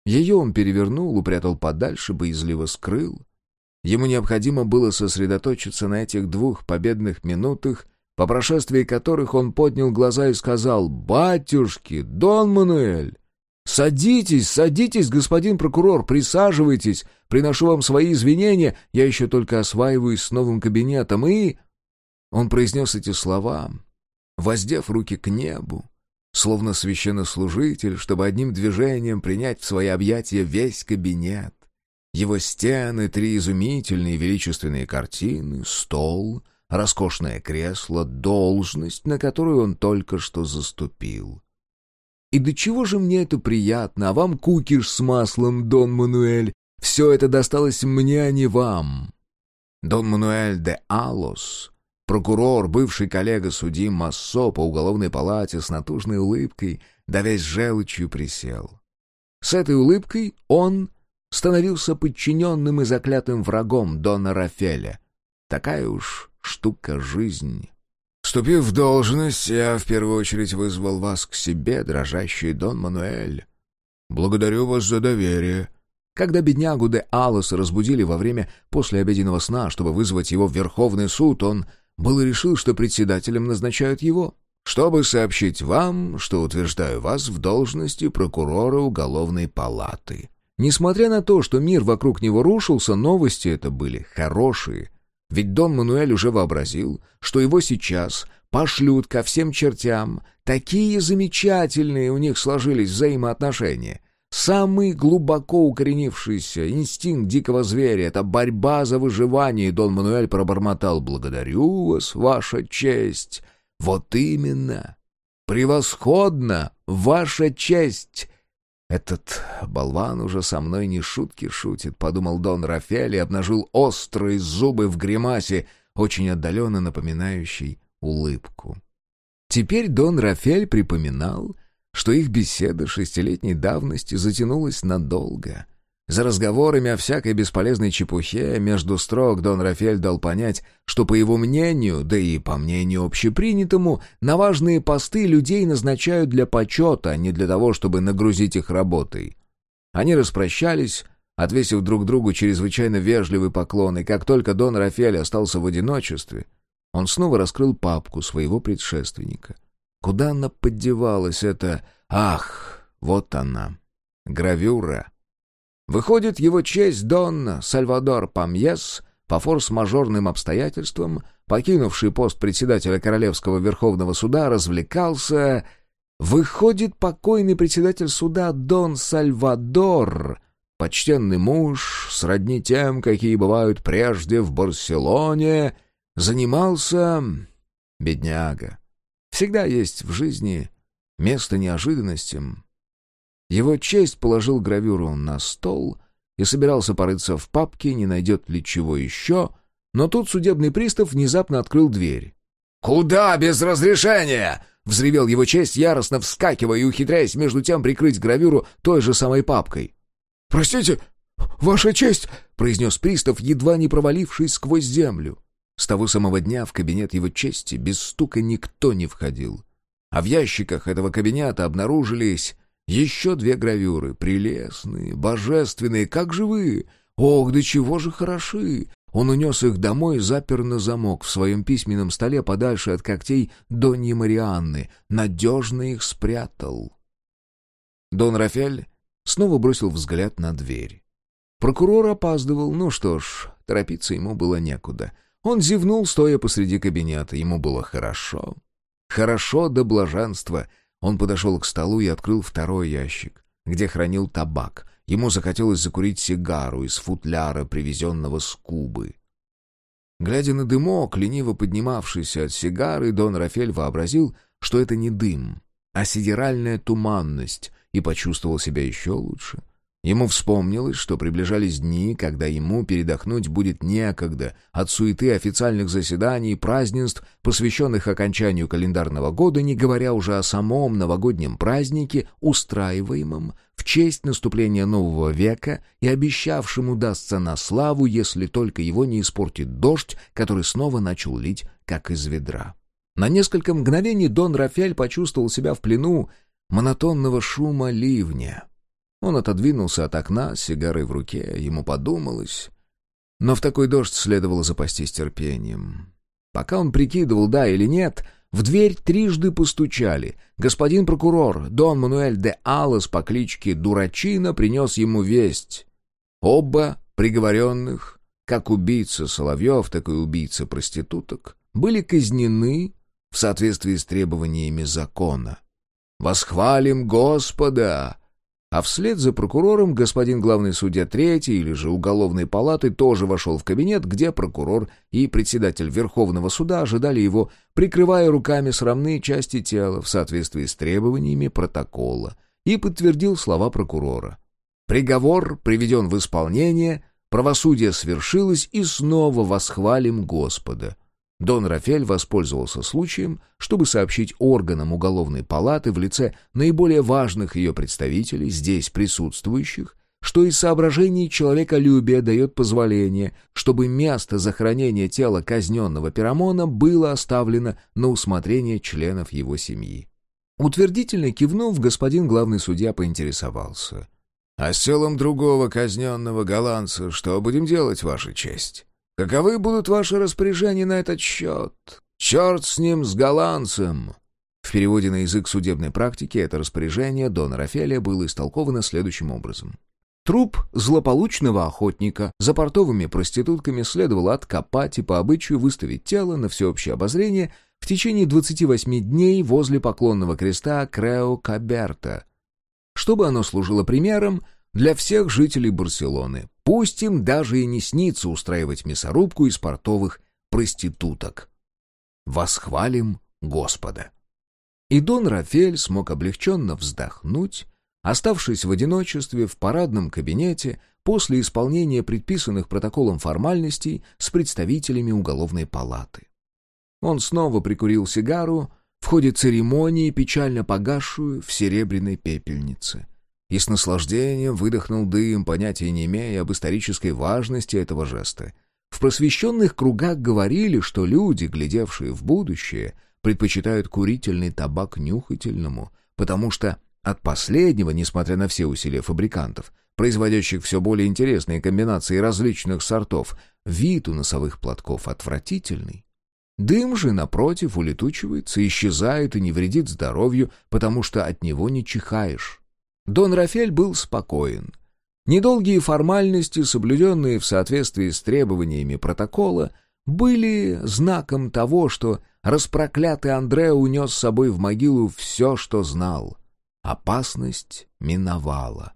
A: Ее он перевернул, упрятал подальше, боязливо скрыл. Ему необходимо было сосредоточиться на этих двух победных минутах, по прошествии которых он поднял глаза и сказал «Батюшки, Дон Мануэль, садитесь, садитесь, господин прокурор, присаживайтесь, приношу вам свои извинения, я еще только осваиваюсь с новым кабинетом и...» Он произнес эти слова, воздев руки к небу, словно священнослужитель, чтобы одним движением принять в свои объятия весь кабинет. Его стены, три изумительные величественные картины, стол — роскошное кресло, должность, на которую он только что заступил. «И до чего же мне это приятно, а вам кукиш с маслом, Дон Мануэль? Все это досталось мне, а не вам». Дон Мануэль де Алос, прокурор, бывший коллега судьи Массо по уголовной палате с натужной улыбкой, давясь желчью, присел. С этой улыбкой он становился подчиненным и заклятым врагом Дона Рафеля. Такая уж штука жизнь. Вступив в должность, я в первую очередь вызвал вас к себе, дрожащий Дон Мануэль. Благодарю вас за доверие. Когда беднягу де Алос разбудили во время послеобеденного сна, чтобы вызвать его в Верховный суд, он был и решил, что председателем назначают его, чтобы сообщить вам, что утверждаю вас в должности прокурора уголовной палаты. Несмотря на то, что мир вокруг него рушился, новости это были хорошие — ведь Дон Мануэль уже вообразил, что его сейчас пошлют ко всем чертям. Такие замечательные у них сложились взаимоотношения. Самый глубоко укоренившийся инстинкт дикого зверя — это борьба за выживание, и Дон Мануэль пробормотал «Благодарю вас, ваша честь». «Вот именно! Превосходно, ваша честь!» «Этот болван уже со мной не шутки шутит», — подумал Дон Рафель и обнажил острые зубы в гримасе, очень отдаленно напоминающей улыбку. Теперь Дон Рафель припоминал, что их беседа шестилетней давности затянулась надолго — за разговорами о всякой бесполезной чепухе между строк Дон Рафель дал понять, что, по его мнению, да и по мнению общепринятому, на важные посты людей назначают для почета, а не для того, чтобы нагрузить их работой. Они распрощались, отвесив друг другу чрезвычайно вежливый поклон, и как только Дон Рафель остался в одиночестве, он снова раскрыл папку своего предшественника. Куда она поддевалась, эта... Ах, вот она, гравюра. Выходит, его честь Дон Сальвадор Памьес, по форс-мажорным обстоятельствам, покинувший пост председателя Королевского Верховного Суда, развлекался... Выходит, покойный председатель суда Дон Сальвадор, почтенный муж, сродни тем, какие бывают прежде в Барселоне, занимался... бедняга. Всегда есть в жизни место неожиданностям. Его честь положил гравюру на стол и собирался порыться в папке, не найдет ли чего еще, но тут судебный пристав внезапно открыл дверь. «Куда без разрешения?» — взревел его честь, яростно вскакивая и ухитряясь между тем прикрыть гравюру той же самой папкой.
B: «Простите, ваша честь!» — произнес пристав, едва не провалившись сквозь землю.
A: С того самого дня в кабинет его чести без стука никто не входил. А в ящиках этого кабинета обнаружились еще две гравюры, прелестные, божественные, как живые. Ох, да чего же хороши! Он унес их домой запер на замок в своем письменном столе подальше от когтей Доньи Марианны, надежно их спрятал. Дон Рафель снова бросил взгляд на дверь. Прокурор опаздывал, ну что ж, торопиться ему было некуда. Он зевнул, стоя посреди кабинета, ему было хорошо. Хорошо до блаженства — он подошел к столу и открыл второй ящик, где хранил табак. Ему захотелось закурить сигару из футляра, привезенного с Кубы. Глядя на дымок, лениво поднимавшийся от сигары, Дон Рафель вообразил, что это не дым, а сидеральная туманность, и почувствовал себя еще лучше — Ему вспомнилось, что приближались дни, когда ему передохнуть будет некогда от суеты официальных заседаний и празднеств, посвященных окончанию календарного года, не говоря уже о самом новогоднем празднике, устраиваемом в честь наступления нового века и обещавшем удастся на славу, если только его не испортит дождь, который снова начал лить, как из ведра. На несколько мгновений Дон Рафель почувствовал себя в плену монотонного шума ливня — он отодвинулся от окна с сигарой в руке, ему подумалось. Но в такой дождь следовало запастись терпением. Пока он прикидывал, да или нет, в дверь трижды постучали. Господин прокурор, Дон Мануэль де Алас по кличке Дурачина, принес ему весть. Оба приговоренных, как убийца Соловьев, так и убийца проституток, были казнены в соответствии с требованиями закона. «Восхвалим Господа!» А вслед за прокурором господин главный судья третьей или же уголовной палаты тоже вошел в кабинет, где прокурор и председатель Верховного суда ожидали его, прикрывая руками срамные части тела в соответствии с требованиями протокола, и подтвердил слова прокурора. Приговор приведен в исполнение, правосудие свершилось, и снова восхвалим Господа. Дон Рафель воспользовался случаем, чтобы сообщить органам уголовной палаты в лице наиболее важных ее представителей, здесь присутствующих, что из соображений человеколюбия дает позволение, чтобы место захоронения тела казненного Пирамона было оставлено на усмотрение членов его семьи. Утвердительно кивнув, господин главный судья поинтересовался. «А с телом другого казненного голландца что будем делать, Ваша честь?» Каковы будут ваши распоряжения на этот счет? Черт с ним, с голландцем!» В переводе на язык судебной практики это распоряжение Дона Рафелия было истолковано следующим образом. Труп злополучного охотника за портовыми проститутками следовало откопать и по обычаю выставить тело на всеобщее обозрение в течение 28 дней возле поклонного креста Крео Каберта, чтобы оно служило примером для всех жителей Барселоны. Пусть им даже и не снится устраивать мясорубку из портовых проституток. Восхвалим Господа. И Дон Рафель смог облегченно вздохнуть, оставшись в одиночестве в парадном кабинете после исполнения предписанных протоколом формальностей с представителями уголовной палаты. Он снова прикурил сигару в ходе церемонии, печально погасшую в серебряной пепельнице и с наслаждением выдохнул дым, понятия не имея об исторической важности этого жеста. В просвещенных кругах говорили, что люди, глядевшие в будущее, предпочитают курительный табак нюхательному, потому что от последнего, несмотря на все усилия фабрикантов, производящих все более интересные комбинации различных сортов, вид у носовых платков отвратительный. Дым же, напротив, улетучивается, исчезает и не вредит здоровью, потому что от него не чихаешь. Дон Рафель был спокоен. Недолгие формальности, соблюденные в соответствии с требованиями протокола, были знаком того, что распроклятый Андре унес с собой в могилу все, что знал. Опасность миновала.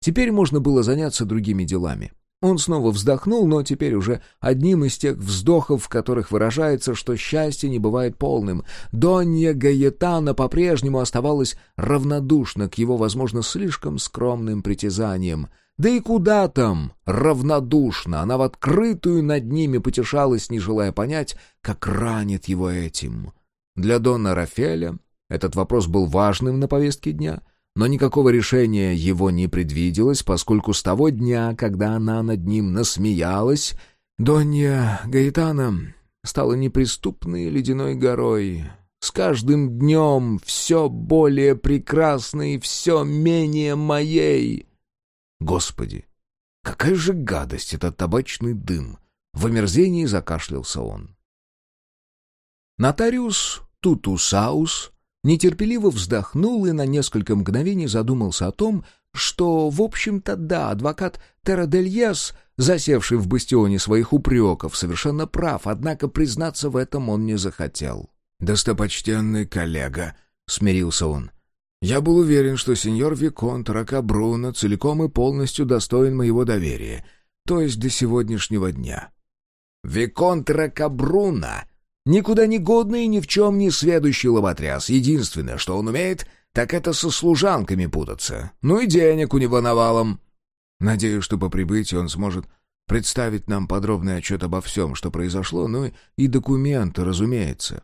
A: Теперь можно было заняться другими делами. Он снова вздохнул, но теперь уже одним из тех вздохов, в которых выражается, что счастье не бывает полным. Донья Гаетана по-прежнему оставалась равнодушна к его, возможно, слишком скромным притязаниям. Да и куда там равнодушно? Она в открытую над ними потешалась, не желая понять, как ранит его этим. Для Дона Рафеля этот вопрос был важным на повестке дня — но никакого решения его не предвиделось, поскольку с того дня, когда она над ним насмеялась, Донья Гаитана стала неприступной ледяной горой. С каждым днем все более прекрасной все менее моей. Господи, какая же гадость этот табачный дым! В омерзении закашлялся он. Нотариус Тутусаус нетерпеливо вздохнул и на несколько мгновений задумался о том, что, в общем-то, да, адвокат Терадельес, засевший в бастионе своих упреков, совершенно прав, однако признаться в этом он не захотел.
B: «Достопочтенный коллега», — смирился он, — «я был уверен, что сеньор Виконт Ракабруно целиком и полностью достоин моего доверия, то есть до сегодняшнего дня».
A: «Виконт Ракабруно!» Никуда не годный и ни в чем не сведущий лоботряс. Единственное, что он умеет, так это со служанками путаться. Ну и денег у него навалом.
B: Надеюсь, что по прибытии он сможет представить нам подробный отчет обо всем, что произошло, ну и документы, разумеется.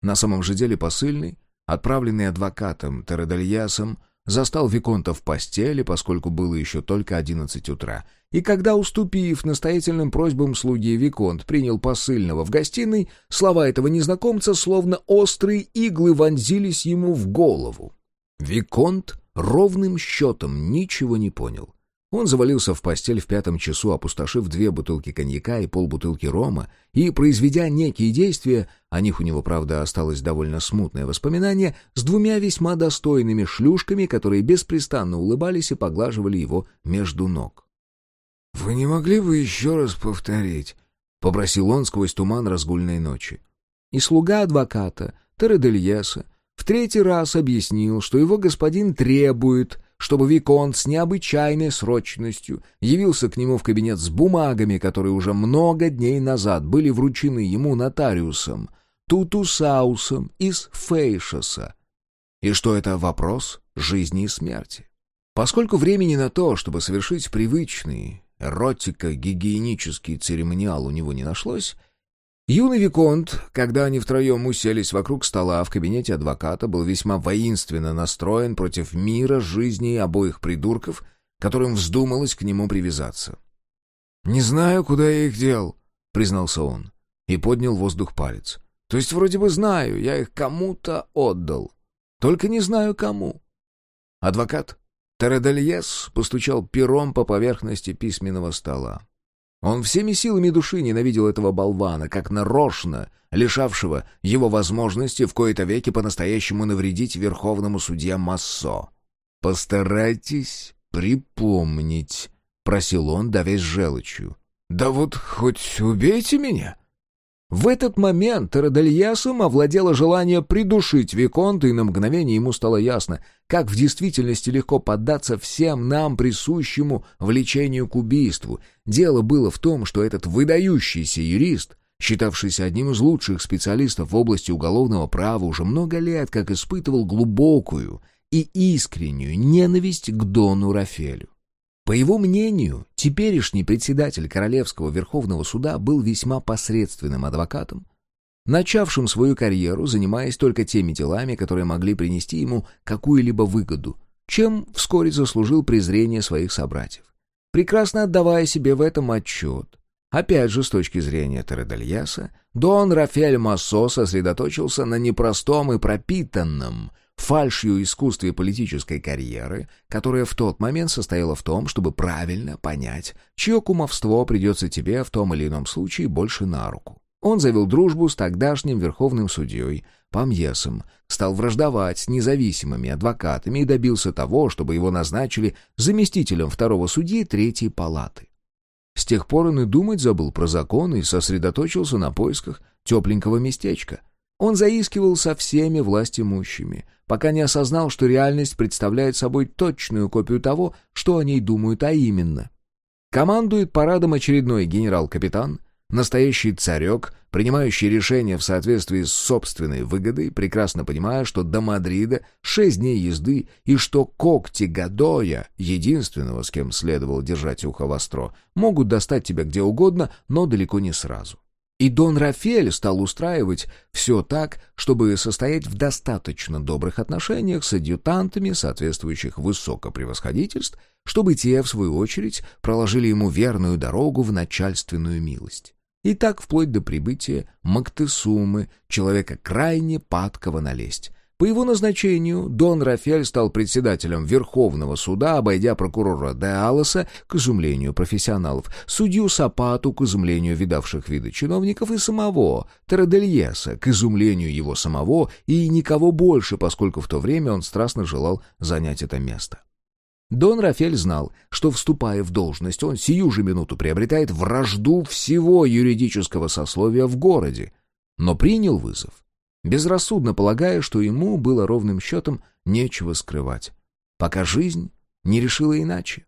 B: На самом же деле посыльный, отправленный адвокатом Тередальясом, застал Виконта в постели, поскольку было еще только одиннадцать утра, и когда, уступив настоятельным просьбам слуги, Виконт принял посыльного в гостиной, слова этого незнакомца, словно острые иглы, вонзились ему в голову. Виконт ровным счетом ничего не понял. Он завалился в постель в пятом часу, опустошив две бутылки коньяка и полбутылки рома, и, произведя некие действия, о них у него, правда, осталось довольно смутное воспоминание, с двумя весьма достойными шлюшками, которые беспрестанно улыбались и поглаживали его между ног. «Вы не могли бы еще раз повторить?» — попросил он сквозь туман разгульной ночи.
A: И слуга адвоката, Тередельеса, в третий раз объяснил, что его господин требует, чтобы Виконт с необычайной срочностью явился к нему в кабинет с бумагами, которые уже много дней назад были вручены ему нотариусом, Тутусаусом из Фейшеса, и что это вопрос жизни и смерти. Поскольку времени на то, чтобы совершить привычный, эротико-гигиенический церемониал у него не нашлось, юный Виконт, когда они втроем уселись вокруг стола в кабинете адвоката, был весьма воинственно настроен против мира, жизни обоих придурков, которым вздумалось к нему привязаться.
B: «Не знаю, куда я их дел», — признался он,
A: и поднял воздух палец. «То есть вроде бы знаю, я их кому-то отдал, только не знаю кому». Адвокат Тередельес постучал пером по поверхности письменного стола. Он всеми силами души ненавидел этого болвана, как нарочно, лишавшего его возможности в кои-то веки по-настоящему навредить верховному судье Массо. «Постарайтесь припомнить», — просил он, давясь желчью.
B: «Да вот хоть убейте меня»,
A: в этот момент Родельясом овладело желание придушить Виконта, и на мгновение ему стало ясно, как в действительности легко поддаться всем нам присущему влечению к убийству. Дело было в том, что этот выдающийся юрист, считавшийся одним из лучших специалистов в области уголовного права, уже много лет как испытывал глубокую и искреннюю ненависть к Дону Рафелю. По его мнению, теперешний председатель Королевского Верховного Суда был весьма посредственным адвокатом, начавшим свою карьеру, занимаясь только теми делами, которые могли принести ему какую-либо выгоду, чем вскоре заслужил презрение своих собратьев. Прекрасно отдавая себе в этом отчет, опять же с точки зрения Тередальяса, Дон Рафель Массо сосредоточился на непростом и пропитанном – фальшью искусстве политической карьеры, которая в тот момент состояла в том, чтобы правильно понять, чье кумовство придется тебе в том или ином случае больше на руку. Он завел дружбу с тогдашним верховным судьей Памьесом, стал враждовать с независимыми адвокатами и добился того, чтобы его назначили заместителем второго судьи Третьей палаты. С тех пор он и думать забыл про законы и сосредоточился на поисках тепленького местечка. Он заискивал со всеми властимущими, пока не осознал, что реальность представляет собой точную копию того, что о ней думают, а именно. Командует парадом очередной генерал-капитан, настоящий царек, принимающий решения в соответствии с собственной выгодой, прекрасно понимая, что до Мадрида шесть дней езды и что когти Гадоя, единственного, с кем следовало держать ухо востро, могут достать тебя где угодно, но далеко не сразу. И Дон Рафель стал устраивать все так, чтобы состоять в достаточно добрых отношениях с адъютантами соответствующих высокопревосходительств, чтобы те, в свою очередь, проложили ему верную дорогу в начальственную милость. И так вплоть до прибытия Мактесумы, человека крайне падкого налезть, по его назначению Дон Рафель стал председателем Верховного суда, обойдя прокурора де Алоса к изумлению профессионалов, судью Сапату к изумлению видавших виды чиновников и самого Терадельеса к изумлению его самого и никого больше, поскольку в то время он страстно желал занять это место. Дон Рафель знал, что, вступая в должность, он сию же минуту приобретает вражду всего юридического сословия в городе, но принял вызов безрассудно полагая, что ему было ровным счетом нечего скрывать, пока жизнь не решила иначе.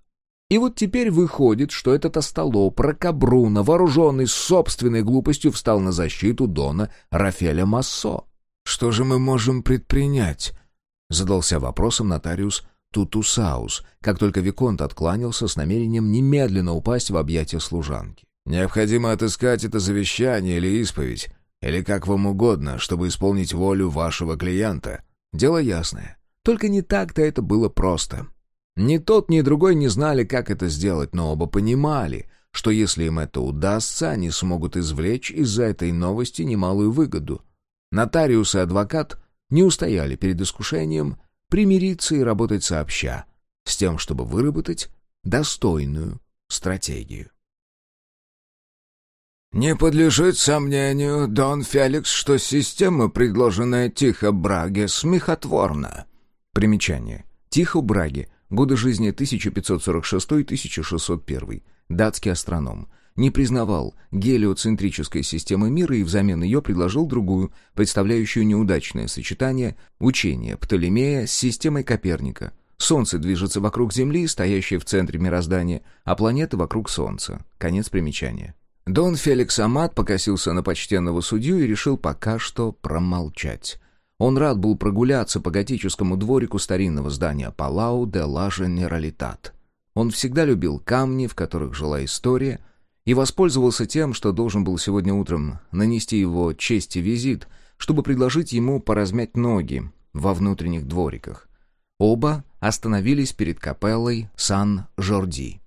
A: И вот теперь выходит, что этот остолоп, ракобруна, вооруженный собственной глупостью, встал на защиту Дона Рафеля Массо.
B: «Что же мы можем предпринять?» — задался вопросом нотариус Тутусаус, как только Виконт откланялся с намерением немедленно упасть в объятия служанки. «Необходимо отыскать это завещание или исповедь, или как вам угодно, чтобы исполнить волю вашего клиента. Дело ясное. Только не так-то это было просто. Ни тот, ни другой не знали, как это сделать, но оба понимали, что если им это удастся, они смогут извлечь из-за этой новости немалую выгоду. Нотариус и адвокат не устояли перед искушением примириться и работать сообща, с тем, чтобы выработать достойную стратегию.
C: Не подлежит сомнению, Дон Феликс, что система, предложенная Тихо Браге, смехотворна.
A: Примечание. Тихо Браге. Годы жизни 1546-1601. Датский астроном. Не признавал гелиоцентрической системы мира и взамен ее предложил другую, представляющую неудачное сочетание учения Птолемея с системой Коперника. Солнце движется вокруг Земли, стоящей в центре мироздания, а планеты вокруг Солнца. Конец примечания. Дон Феликс Амат покосился на почтенного судью и решил пока что промолчать. Он рад был прогуляться по готическому дворику старинного здания Палау де ла Женералитат. Он всегда любил камни, в которых жила история, и воспользовался тем, что должен был сегодня утром нанести его чести визит, чтобы предложить ему поразмять ноги во внутренних двориках. Оба остановились перед капеллой Сан-Жорди.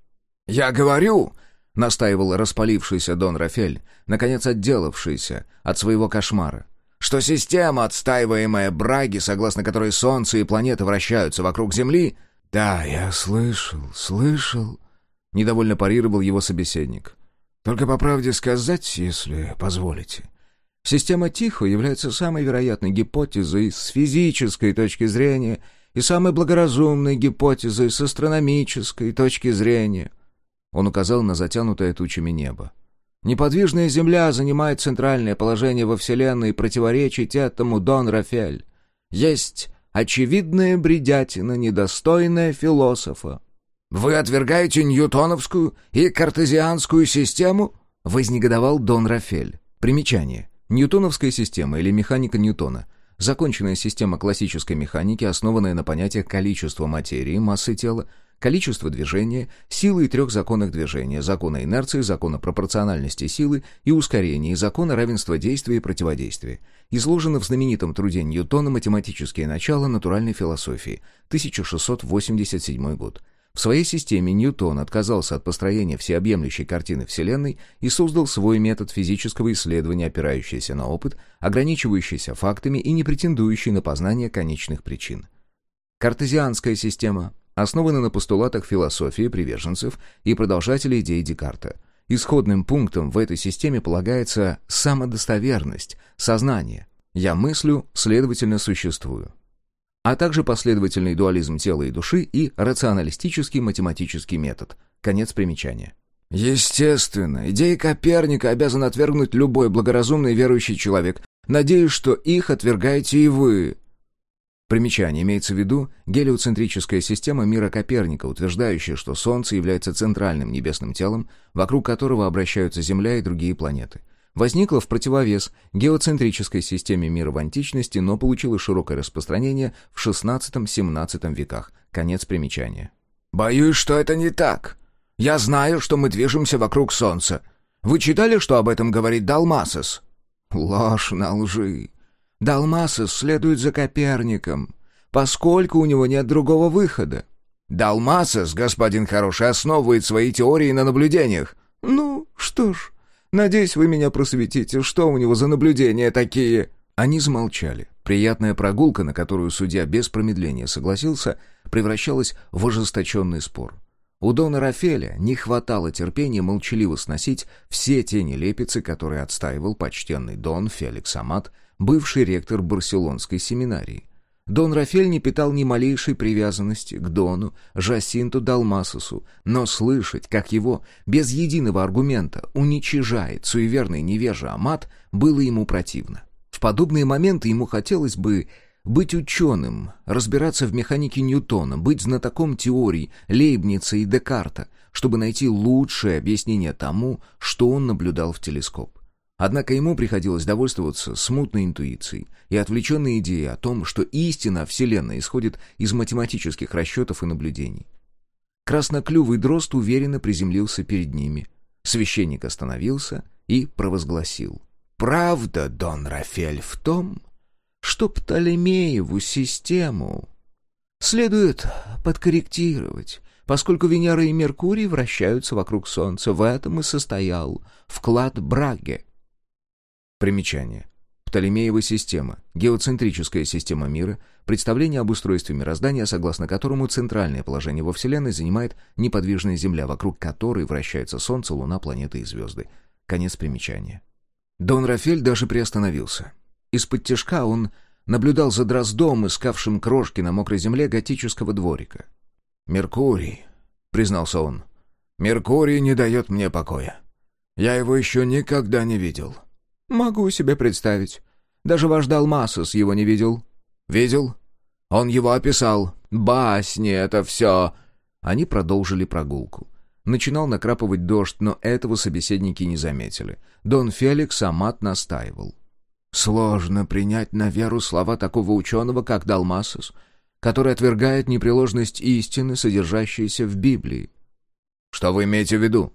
C: «Я говорю!»
A: — настаивал распалившийся Дон Рафель, наконец отделавшийся от своего кошмара. «Что система, отстаиваемая Браги, согласно которой Солнце и планеты вращаются вокруг Земли...»
B: «Да, я слышал, слышал», — недовольно парировал его собеседник. «Только по правде сказать, если позволите».
A: Система Тихо является самой вероятной гипотезой с физической точки зрения и самой благоразумной гипотезой с астрономической точки зрения. Он указал на затянутое тучами небо. «Неподвижная Земля занимает центральное положение во Вселенной и противоречит этому Дон Рафель. Есть очевидная бредятина, недостойная философа».
C: «Вы отвергаете ньютоновскую и картезианскую систему?»
A: — вознегодовал Дон Рафель. Примечание. Ньютоновская система или механика Ньютона — Законченная система классической механики, основанная на понятиях количества материи, массы тела, количество движения, силы и трех законах движения, закона инерции, закона пропорциональности силы и ускорения и закона равенства действия и противодействия. Изложено в знаменитом труде Ньютона «Математические начала натуральной философии», 1687 год. В своей системе Ньютон отказался от построения всеобъемлющей картины Вселенной и создал свой метод физического исследования, опирающийся на опыт, ограничивающийся фактами и не претендующий на познание конечных причин. Картезианская система основана на постулатах философии приверженцев и продолжателей идей Декарта. Исходным пунктом в этой системе полагается самодостоверность, сознание. Я мыслю, следовательно, существую а также последовательный дуализм тела и души и рационалистический математический метод. Конец примечания.
C: Естественно, идеи Коперника обязан отвергнуть любой благоразумный верующий человек. Надеюсь, что их отвергаете и вы.
A: Примечание. Имеется в виду гелиоцентрическая система мира Коперника, утверждающая, что Солнце является центральным небесным телом, вокруг которого обращаются Земля и другие планеты. Возникла в противовес геоцентрической системе мира в античности, но получила широкое распространение в XVI-XVII веках. Конец примечания.
C: «Боюсь, что это не так. Я знаю, что мы движемся вокруг Солнца. Вы читали, что об этом говорит Далмасос?»
B: «Ложь на лжи. Далмасос следует за Коперником, поскольку у него нет другого выхода.
C: Далмасос, господин хороший, основывает свои теории на наблюдениях.
B: Ну, что ж, надеюсь, вы меня просветите, что у него за наблюдения такие?»
A: Они замолчали. Приятная прогулка, на которую судья без промедления согласился, превращалась в ожесточенный спор. У Дона Рафеля не хватало терпения молчаливо сносить все те нелепицы, которые отстаивал почтенный Дон Феликс Амат, бывший ректор Барселонской семинарии. Дон Рафель не питал ни малейшей привязанности к Дону Жасинту Далмасусу, но слышать, как его без единого аргумента уничижает суеверный невежа Амат, было ему противно. В подобные моменты ему хотелось бы быть ученым, разбираться в механике Ньютона, быть знатоком теорий Лейбница и Декарта, чтобы найти лучшее объяснение тому, что он наблюдал в телескоп. Однако ему приходилось довольствоваться смутной интуицией и отвлеченной идеей о том, что истина Вселенной исходит из математических расчетов и наблюдений. Красноклювый дрозд уверенно приземлился перед ними. Священник остановился и провозгласил. «Правда, Дон Рафель, в том, что Птолемееву систему следует подкорректировать, поскольку Венера и Меркурий вращаются вокруг Солнца. В этом и состоял вклад Браге. Примечание. Птолемеева система, геоцентрическая система мира, представление об устройстве мироздания, согласно которому центральное положение во Вселенной занимает неподвижная Земля, вокруг которой вращается Солнце, Луна, планеты и звезды. Конец примечания. Дон Рафель даже приостановился. Из-под тяжка он наблюдал за дроздом, искавшим крошки на мокрой земле готического дворика.
C: «Меркурий», — признался он, — «Меркурий не дает мне покоя. Я его еще никогда не видел».
B: «Могу себе представить. Даже ваш Далмасос его не видел».
C: «Видел? Он его описал. Басни — это все».
A: Они продолжили прогулку. Начинал накрапывать дождь, но этого собеседники не заметили. Дон Феликс Амат настаивал.
B: «Сложно принять на веру слова такого ученого, как Далмасос, который отвергает непреложность истины, содержащейся в Библии».
C: «Что вы имеете в виду?»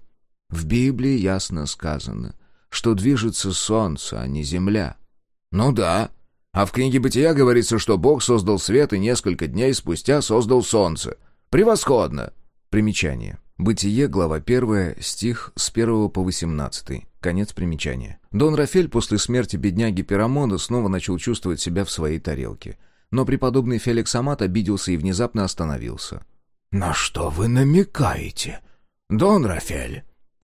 B: «В Библии ясно сказано — что движется солнце, а не земля.
C: Ну да. А в книге Бытия говорится, что Бог создал свет и несколько дней спустя создал солнце. Превосходно.
A: Примечание. Бытие, глава 1, стих с 1 по 18. Конец примечания. Дон Рафель после смерти бедняги Пирамонда снова начал чувствовать себя в своей тарелке. Но преподобный Феликс Амат обиделся и внезапно остановился.
C: «На что вы намекаете, Дон Рафель?»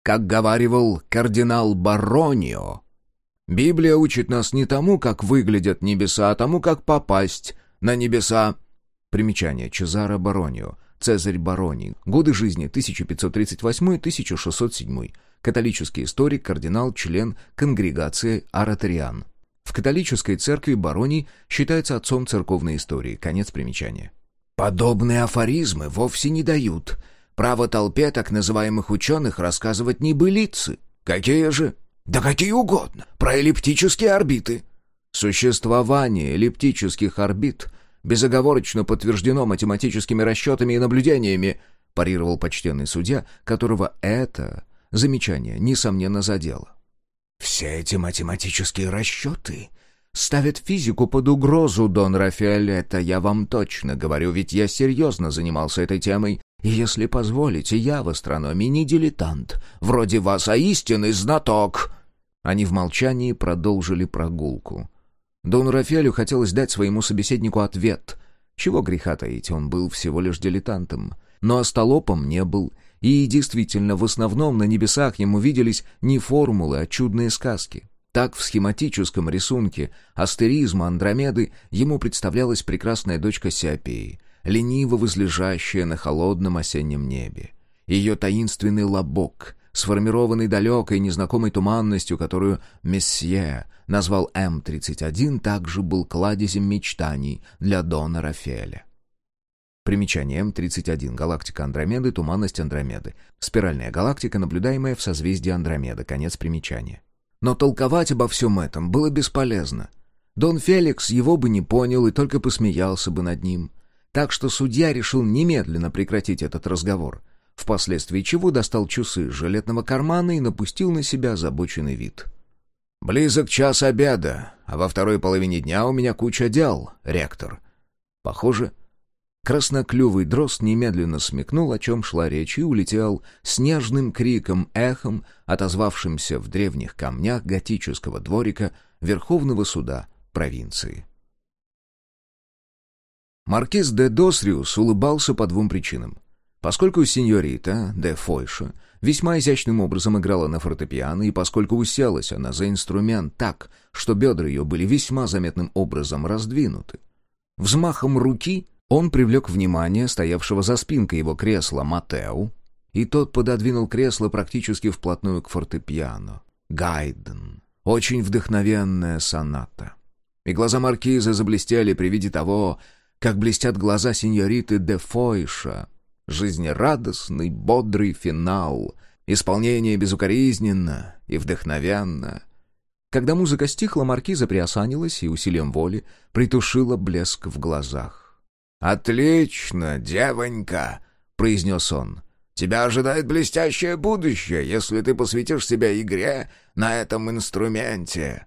C: Как говаривал кардинал Баронио, Библия учит нас не тому, как выглядят небеса, а тому, как попасть на небеса.
A: Примечание. Чезаро Баронио. Цезарь Барони. Годы жизни 1538-1607. Католический историк, кардинал, член конгрегации Аратариан. В католической церкви Бароний считается отцом церковной истории. Конец примечания.
C: Подобные афоризмы вовсе не дают Право толпе так называемых ученых рассказывать небылицы. Какие же? Да какие угодно. Про эллиптические орбиты.
A: Существование эллиптических орбит безоговорочно подтверждено математическими расчетами и наблюдениями, парировал почтенный судья, которого это замечание, несомненно, задело.
C: «Все эти математические расчеты ставят физику под угрозу, Дон Рафаэль, это я вам точно говорю, ведь я серьезно занимался этой темой если позволите, я в астрономии не дилетант, вроде вас, а истинный знаток».
A: Они в молчании продолжили прогулку. Дону Рафелю хотелось дать своему собеседнику ответ. Чего греха таить, он был всего лишь дилетантом. Но остолопом не был, и действительно, в основном на небесах ему виделись не формулы, а чудные сказки. Так в схематическом рисунке астеризма Андромеды ему представлялась прекрасная дочка Сиапеи — лениво возлежащая на холодном осеннем небе. Ее таинственный лобок сформированный далекой незнакомой туманностью, которую месье назвал М-31, также был кладезем мечтаний для Дона Рафаэля. Примечание М-31. Галактика Андромеды, туманность Андромеды. Спиральная галактика, наблюдаемая в созвездии Андромеда. Конец примечания. Но толковать обо всем этом было бесполезно. Дон Феликс его бы не понял и только посмеялся бы над ним. Так что судья решил немедленно прекратить этот разговор, впоследствии чего достал часы из жилетного кармана и напустил на себя озабоченный вид. «Близок час обеда, а во второй половине дня у меня куча дел, ректор». Похоже, красноклювый дрозд немедленно смекнул, о чем шла речь, и улетел с нежным криком, эхом, отозвавшимся в древних камнях готического дворика Верховного суда провинции. Маркиз де Досриус улыбался по двум причинам. Поскольку сеньорита де Фойша весьма изящным образом играла на фортепиано, и поскольку уселась она за инструмент так, что бедра ее были весьма заметным образом раздвинуты. Взмахом руки он привлек внимание стоявшего за спинкой его кресла Матеу, и тот пододвинул кресло практически вплотную к фортепиано. Гайден. Очень вдохновенная соната. И глаза маркиза заблестели при виде того, как блестят глаза сеньориты де Фойша. Жизнерадостный, бодрый финал. Исполнение безукоризненно и вдохновенно. Когда музыка стихла, маркиза приосанилась и усилием воли притушила блеск в глазах. «Отлично, девонька!» — произнес он. «Тебя ожидает блестящее будущее, если ты посвятишь себя игре на этом инструменте».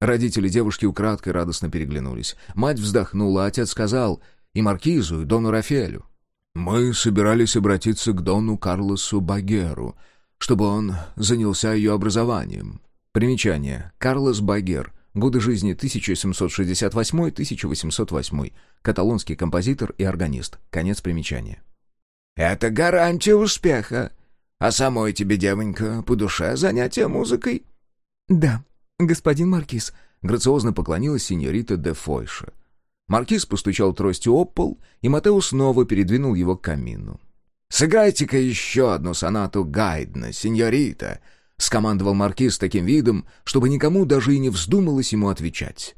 A: Родители девушки украдкой радостно переглянулись. Мать вздохнула, отец сказал и маркизу, и дону Рафелю. «Мы собирались обратиться к дону Карлосу Багеру, чтобы он занялся ее образованием». Примечание. Карлос Багер. Годы жизни 1768-1808. Каталонский композитор и органист. Конец примечания. «Это гарантия успеха. А самой тебе, девонька, по душе занятие музыкой?»
D: «Да», «Господин Маркиз», —
A: грациозно поклонилась сеньорита де Фойша. Маркиз постучал тростью об пол, и Матео снова передвинул его к камину. «Сыграйте-ка еще одну сонату Гайдна, сеньорита», — скомандовал Маркиз таким видом, чтобы никому даже и не вздумалось ему отвечать.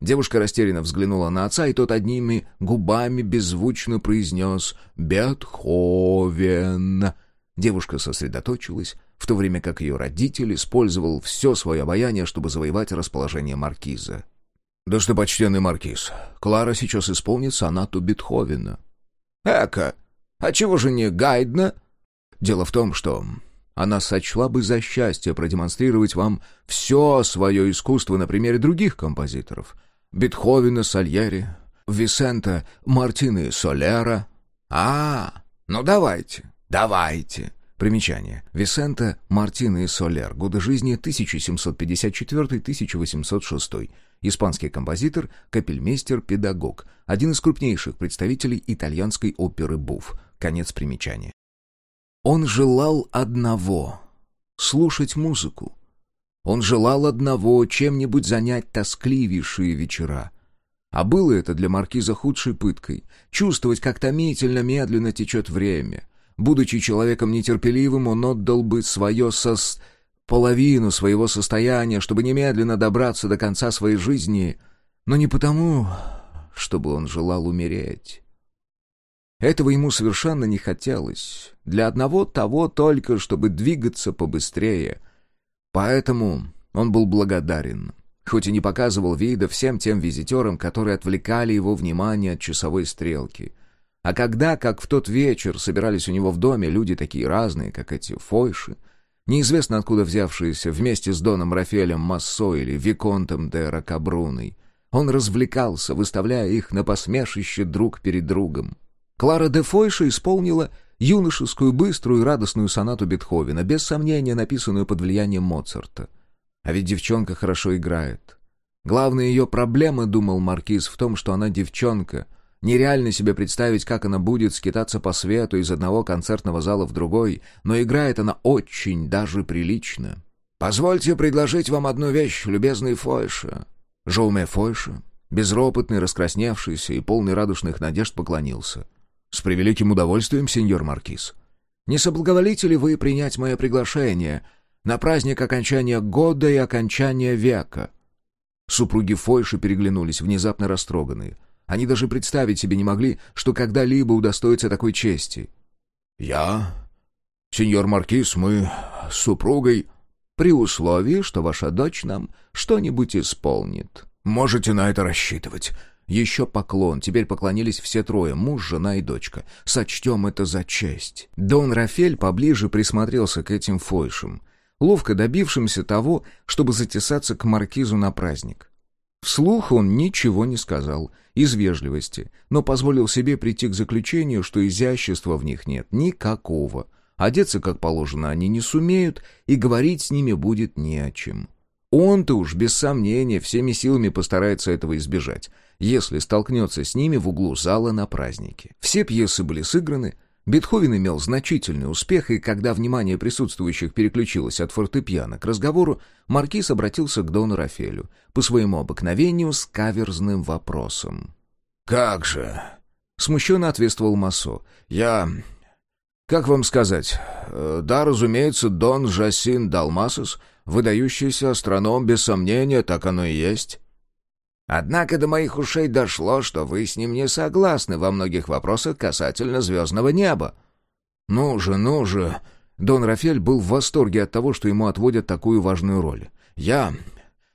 A: Девушка растерянно взглянула на отца, и тот одними губами беззвучно произнес «Бетховен». Девушка сосредоточилась, в то время как ее родитель использовал все свое обаяние, чтобы завоевать расположение маркиза. «Достопочтенный маркиз, Клара сейчас исполнит сонату Бетховена». «Эка, а чего же не Гайдна?» «Дело в том, что она сочла бы за счастье продемонстрировать вам все свое искусство на примере других композиторов. Бетховена, Сальери, Висента, Мартины Солера. А, ну давайте, давайте. Примечание. Висента Мартина и Солер. Годы жизни 1754-1806. Испанский композитор, капельмейстер, педагог. Один из крупнейших представителей итальянской оперы «Буф». Конец примечания. Он желал одного — слушать музыку. Он желал одного — чем-нибудь занять тоскливейшие вечера. А было это для маркиза худшей пыткой — чувствовать, как томительно медленно течет время — Будучи человеком нетерпеливым, он отдал бы свое сос... половину своего состояния, чтобы немедленно добраться до конца своей жизни, но не потому, чтобы он желал умереть. Этого ему совершенно не хотелось. Для одного того только, чтобы двигаться побыстрее. Поэтому он был благодарен, хоть и не показывал вида всем тем визитерам, которые отвлекали его внимание от часовой стрелки. А когда, как в тот вечер, собирались у него в доме люди такие разные, как эти фойши, неизвестно откуда взявшиеся вместе с Доном Рафелем Массо или Виконтом де Ракабруной, он развлекался, выставляя их на посмешище друг перед другом. Клара де Фойша исполнила юношескую, быструю и радостную сонату Бетховена, без сомнения написанную под влиянием Моцарта. А ведь девчонка хорошо играет. Главная ее проблема, думал Маркиз, в том, что она девчонка — Нереально себе представить, как она будет скитаться по свету из одного концертного зала в другой, но играет она очень даже прилично. «Позвольте предложить вам одну вещь, любезный Фойша». Жауме Фойша, безропотный, раскрасневшийся и полный радушных надежд, поклонился. «С превеликим удовольствием, сеньор Маркиз».
C: Не соблаговолите ли вы принять мое приглашение на праздник окончания года и окончания века?» Супруги Фойши переглянулись, внезапно растроганные. Они даже представить себе не могли, что когда-либо удостоятся такой чести.
B: «Я? Сеньор Маркиз, мы с супругой...»
C: «При условии, что ваша дочь нам что-нибудь исполнит».
B: «Можете на это рассчитывать».
C: Еще поклон. Теперь поклонились все трое, муж, жена и дочка. Сочтем это за честь. Дон Рафель поближе присмотрелся к этим фойшам, ловко добившимся того, чтобы затесаться к маркизу на праздник. Вслух он ничего не сказал, из вежливости, но позволил себе прийти к заключению, что изящества в них нет никакого. Одеться, как положено, они не сумеют, и говорить с ними будет не о чем. Он-то уж, без сомнения, всеми силами постарается этого избежать, если столкнется с ними в углу зала на празднике. Все пьесы были сыграны, Бетховен имел значительный успех, и когда внимание присутствующих переключилось от фортепиано к разговору, маркиз обратился к Дону Рафелю по своему обыкновению с каверзным вопросом.
B: «Как же?»
C: — смущенно ответствовал Массо.
B: «Я... Как вам сказать? Э, да, разумеется, Дон Жасин Далмасос, выдающийся астроном, без сомнения, так оно и есть».
C: Однако до моих ушей дошло, что вы с ним не согласны во многих вопросах касательно звездного неба».
B: «Ну же, ну же!» Дон Рафель был в восторге от того, что ему отводят такую важную роль. «Я...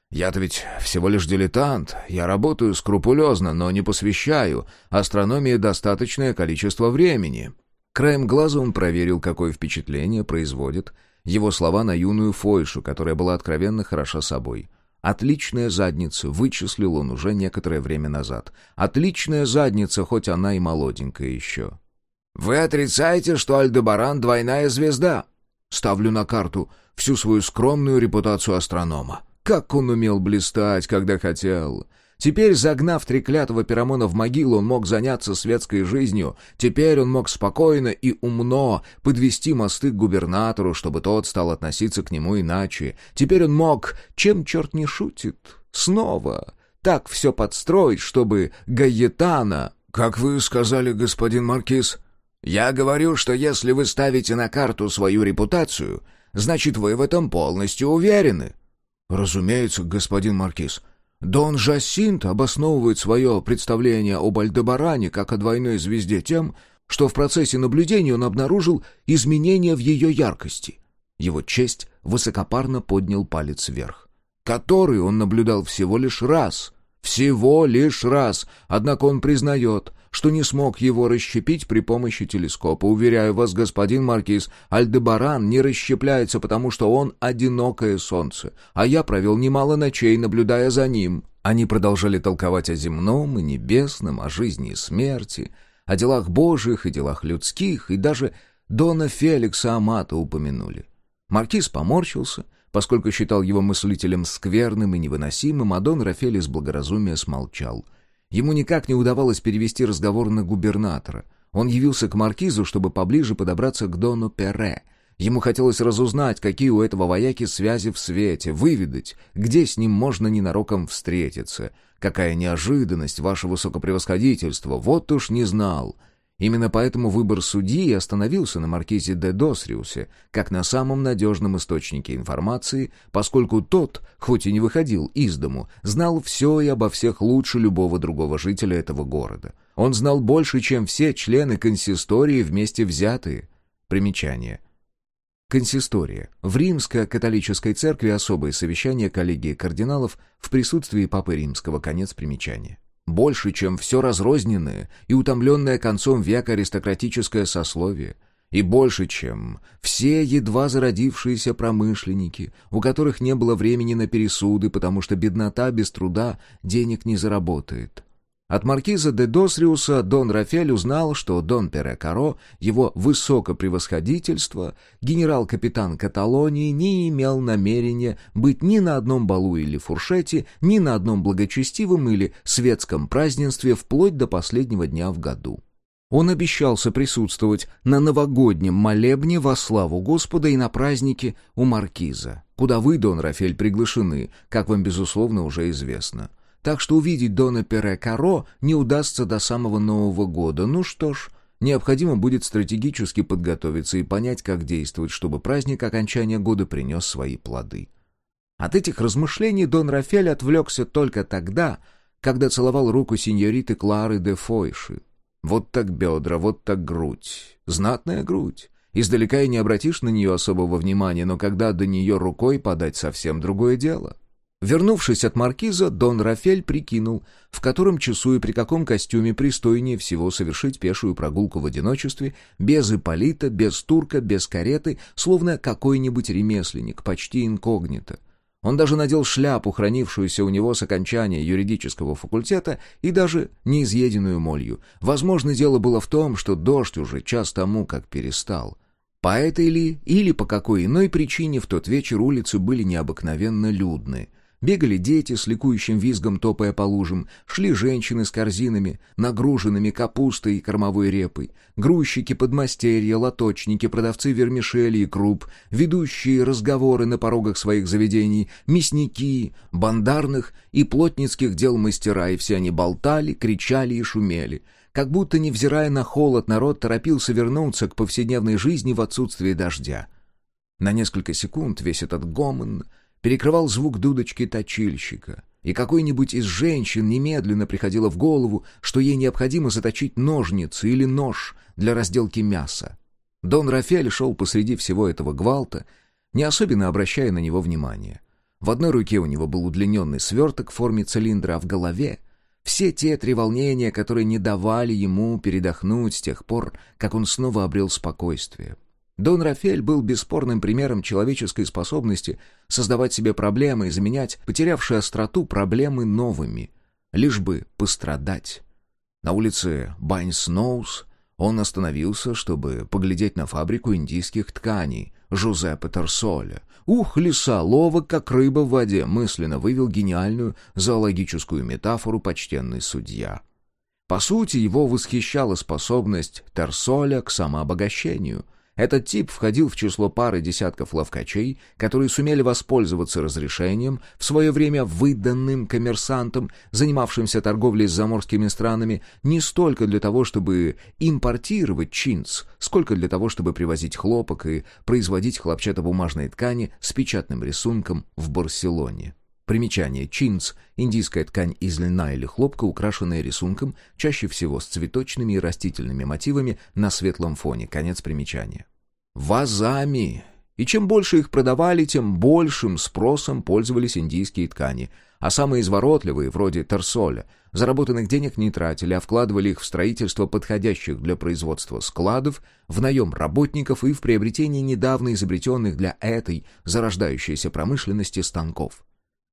B: Я-то ведь всего лишь дилетант. Я работаю скрупулезно, но не посвящаю астрономии достаточное количество времени».
C: Краем глаза он проверил, какое впечатление производит его слова на юную Фойшу, которая была откровенно хороша собой. Отличная задница, вычислил он уже некоторое время назад. Отличная задница, хоть она и молоденькая еще.
B: «Вы отрицаете, что Альдебаран — двойная звезда?»
C: Ставлю на карту всю свою скромную репутацию астронома. Как он умел блистать, когда хотел. Теперь, загнав треклятого Пирамона в могилу, он мог заняться светской жизнью. Теперь он мог спокойно и умно подвести мосты к губернатору, чтобы тот стал относиться к нему иначе. Теперь он мог, чем черт не шутит, снова так все подстроить, чтобы Гаетана...
B: «Как вы сказали, господин Маркиз?»
C: «Я говорю, что если вы ставите на карту свою репутацию, значит, вы в этом полностью уверены».
B: «Разумеется, господин Маркиз». Дон Жасинт обосновывает свое представление об Альдебаране как о двойной звезде тем, что в процессе наблюдения он обнаружил изменения в ее яркости. Его честь высокопарно поднял палец вверх. Который он наблюдал всего лишь раз. Всего лишь раз. Однако он признает, что не смог его расщепить при помощи телескопа. Уверяю вас, господин Маркиз, Альдебаран не расщепляется, потому что он одинокое солнце, а я провел немало ночей, наблюдая за ним». Они продолжали толковать о земном и небесном, о жизни и смерти, о делах божьих и делах людских, и даже Дона Феликса Амата упомянули. Маркиз поморщился, поскольку считал его мыслителем скверным и невыносимым, а Дон Рафель из благоразумия смолчал — Ему никак не удавалось перевести разговор на губернатора. Он явился к маркизу, чтобы поближе подобраться к Дону Перре. Ему хотелось разузнать, какие у этого вояки связи в свете, выведать, где с ним можно ненароком встретиться. Какая неожиданность, ваше высокопревосходительство, вот уж не знал. Именно поэтому выбор судьи остановился на маркизе де Досриусе, как на самом надежном источнике информации, поскольку тот, хоть и не выходил из дому, знал все и обо всех лучше любого другого жителя этого города. Он знал больше, чем все члены консистории вместе взятые. Примечание. Консистория. В римско-католической церкви особое совещание коллегии кардиналов в присутствии Папы Римского. Конец примечания больше, чем все разрозненное и утомленное концом века аристократическое сословие, и больше, чем все едва зародившиеся промышленники, у которых не было времени на пересуды, потому что беднота без труда денег не заработает. От маркиза де Досриуса Дон Рафель узнал, что Дон Перекаро, его высокопревосходительство, генерал-капитан Каталонии, не имел намерения быть ни на одном балу или фуршете, ни на одном благочестивом или светском празднестве вплоть до последнего дня в году. Он обещался присутствовать на новогоднем молебне во славу Господа и на празднике у маркиза, куда вы, Дон Рафель, приглашены, как вам, безусловно, уже известно так что увидеть Дона Пере Каро не удастся до самого Нового года. Ну что ж,
A: необходимо будет стратегически подготовиться и понять, как действовать, чтобы праздник окончания года принес свои плоды. От этих размышлений Дон Рафель отвлекся только тогда, когда целовал руку сеньориты Клары де Фойши. Вот так бедра, вот так грудь. Знатная грудь. Издалека и не обратишь на нее особого внимания, но когда до нее рукой подать совсем другое дело. Вернувшись от маркиза, Дон Рафель прикинул, в котором часу и при каком костюме пристойнее всего совершить пешую прогулку в одиночестве, без Ипполита, без турка, без кареты, словно какой-нибудь ремесленник, почти инкогнито. Он даже надел шляпу, хранившуюся у него с окончания юридического факультета, и даже неизъеденную молью. Возможно, дело было в том, что дождь уже час тому как перестал. По этой ли или по какой иной причине в тот вечер улицы были необыкновенно людны — Бегали дети с ликующим визгом, топая по лужам, шли женщины с корзинами, нагруженными капустой и кормовой репой, грузчики, подмастерья, лоточники, продавцы вермишели и круп, ведущие разговоры на порогах своих заведений, мясники, бандарных и плотницких дел мастера, и все они болтали, кричали и шумели. Как будто, невзирая на холод, народ торопился вернуться к повседневной жизни в отсутствие дождя. На несколько секунд весь этот гомон — перекрывал звук дудочки точильщика, и какой-нибудь из женщин немедленно приходило в голову, что ей необходимо заточить ножницы или нож для разделки мяса. Дон Рафель шел посреди всего этого гвалта, не особенно обращая на него внимания. В одной руке у него был удлиненный сверток в форме цилиндра, а в голове — все те три волнения, которые не давали ему передохнуть с тех пор, как он снова обрел спокойствие. Дон Рафель был бесспорным примером человеческой способности создавать себе проблемы и заменять потерявшие остроту проблемы новыми, лишь бы пострадать. На улице Баньс-Ноус он остановился, чтобы поглядеть на фабрику индийских тканей Жузеппе Терсоля. «Ух, лиса, ловок, как рыба в воде!» мысленно вывел гениальную зоологическую метафору почтенный судья. По сути, его восхищала способность Терсоля к самообогащению — этот тип входил в число пары десятков ловкачей, которые сумели воспользоваться разрешением, в свое время выданным коммерсантам, занимавшимся торговлей с заморскими странами, не столько для того, чтобы импортировать чинц, сколько для того, чтобы привозить хлопок и производить хлопчатобумажные ткани с печатным рисунком в Барселоне. Примечание. Чинц – индийская ткань из льна или хлопка, украшенная рисунком, чаще всего с цветочными и растительными мотивами на светлом фоне. Конец примечания. Вазами. И чем больше их продавали, тем большим спросом пользовались индийские ткани. А самые изворотливые, вроде Терсоля, заработанных денег не тратили, а вкладывали их в строительство подходящих для производства складов, в наем работников и в приобретение недавно изобретенных для этой зарождающейся промышленности станков.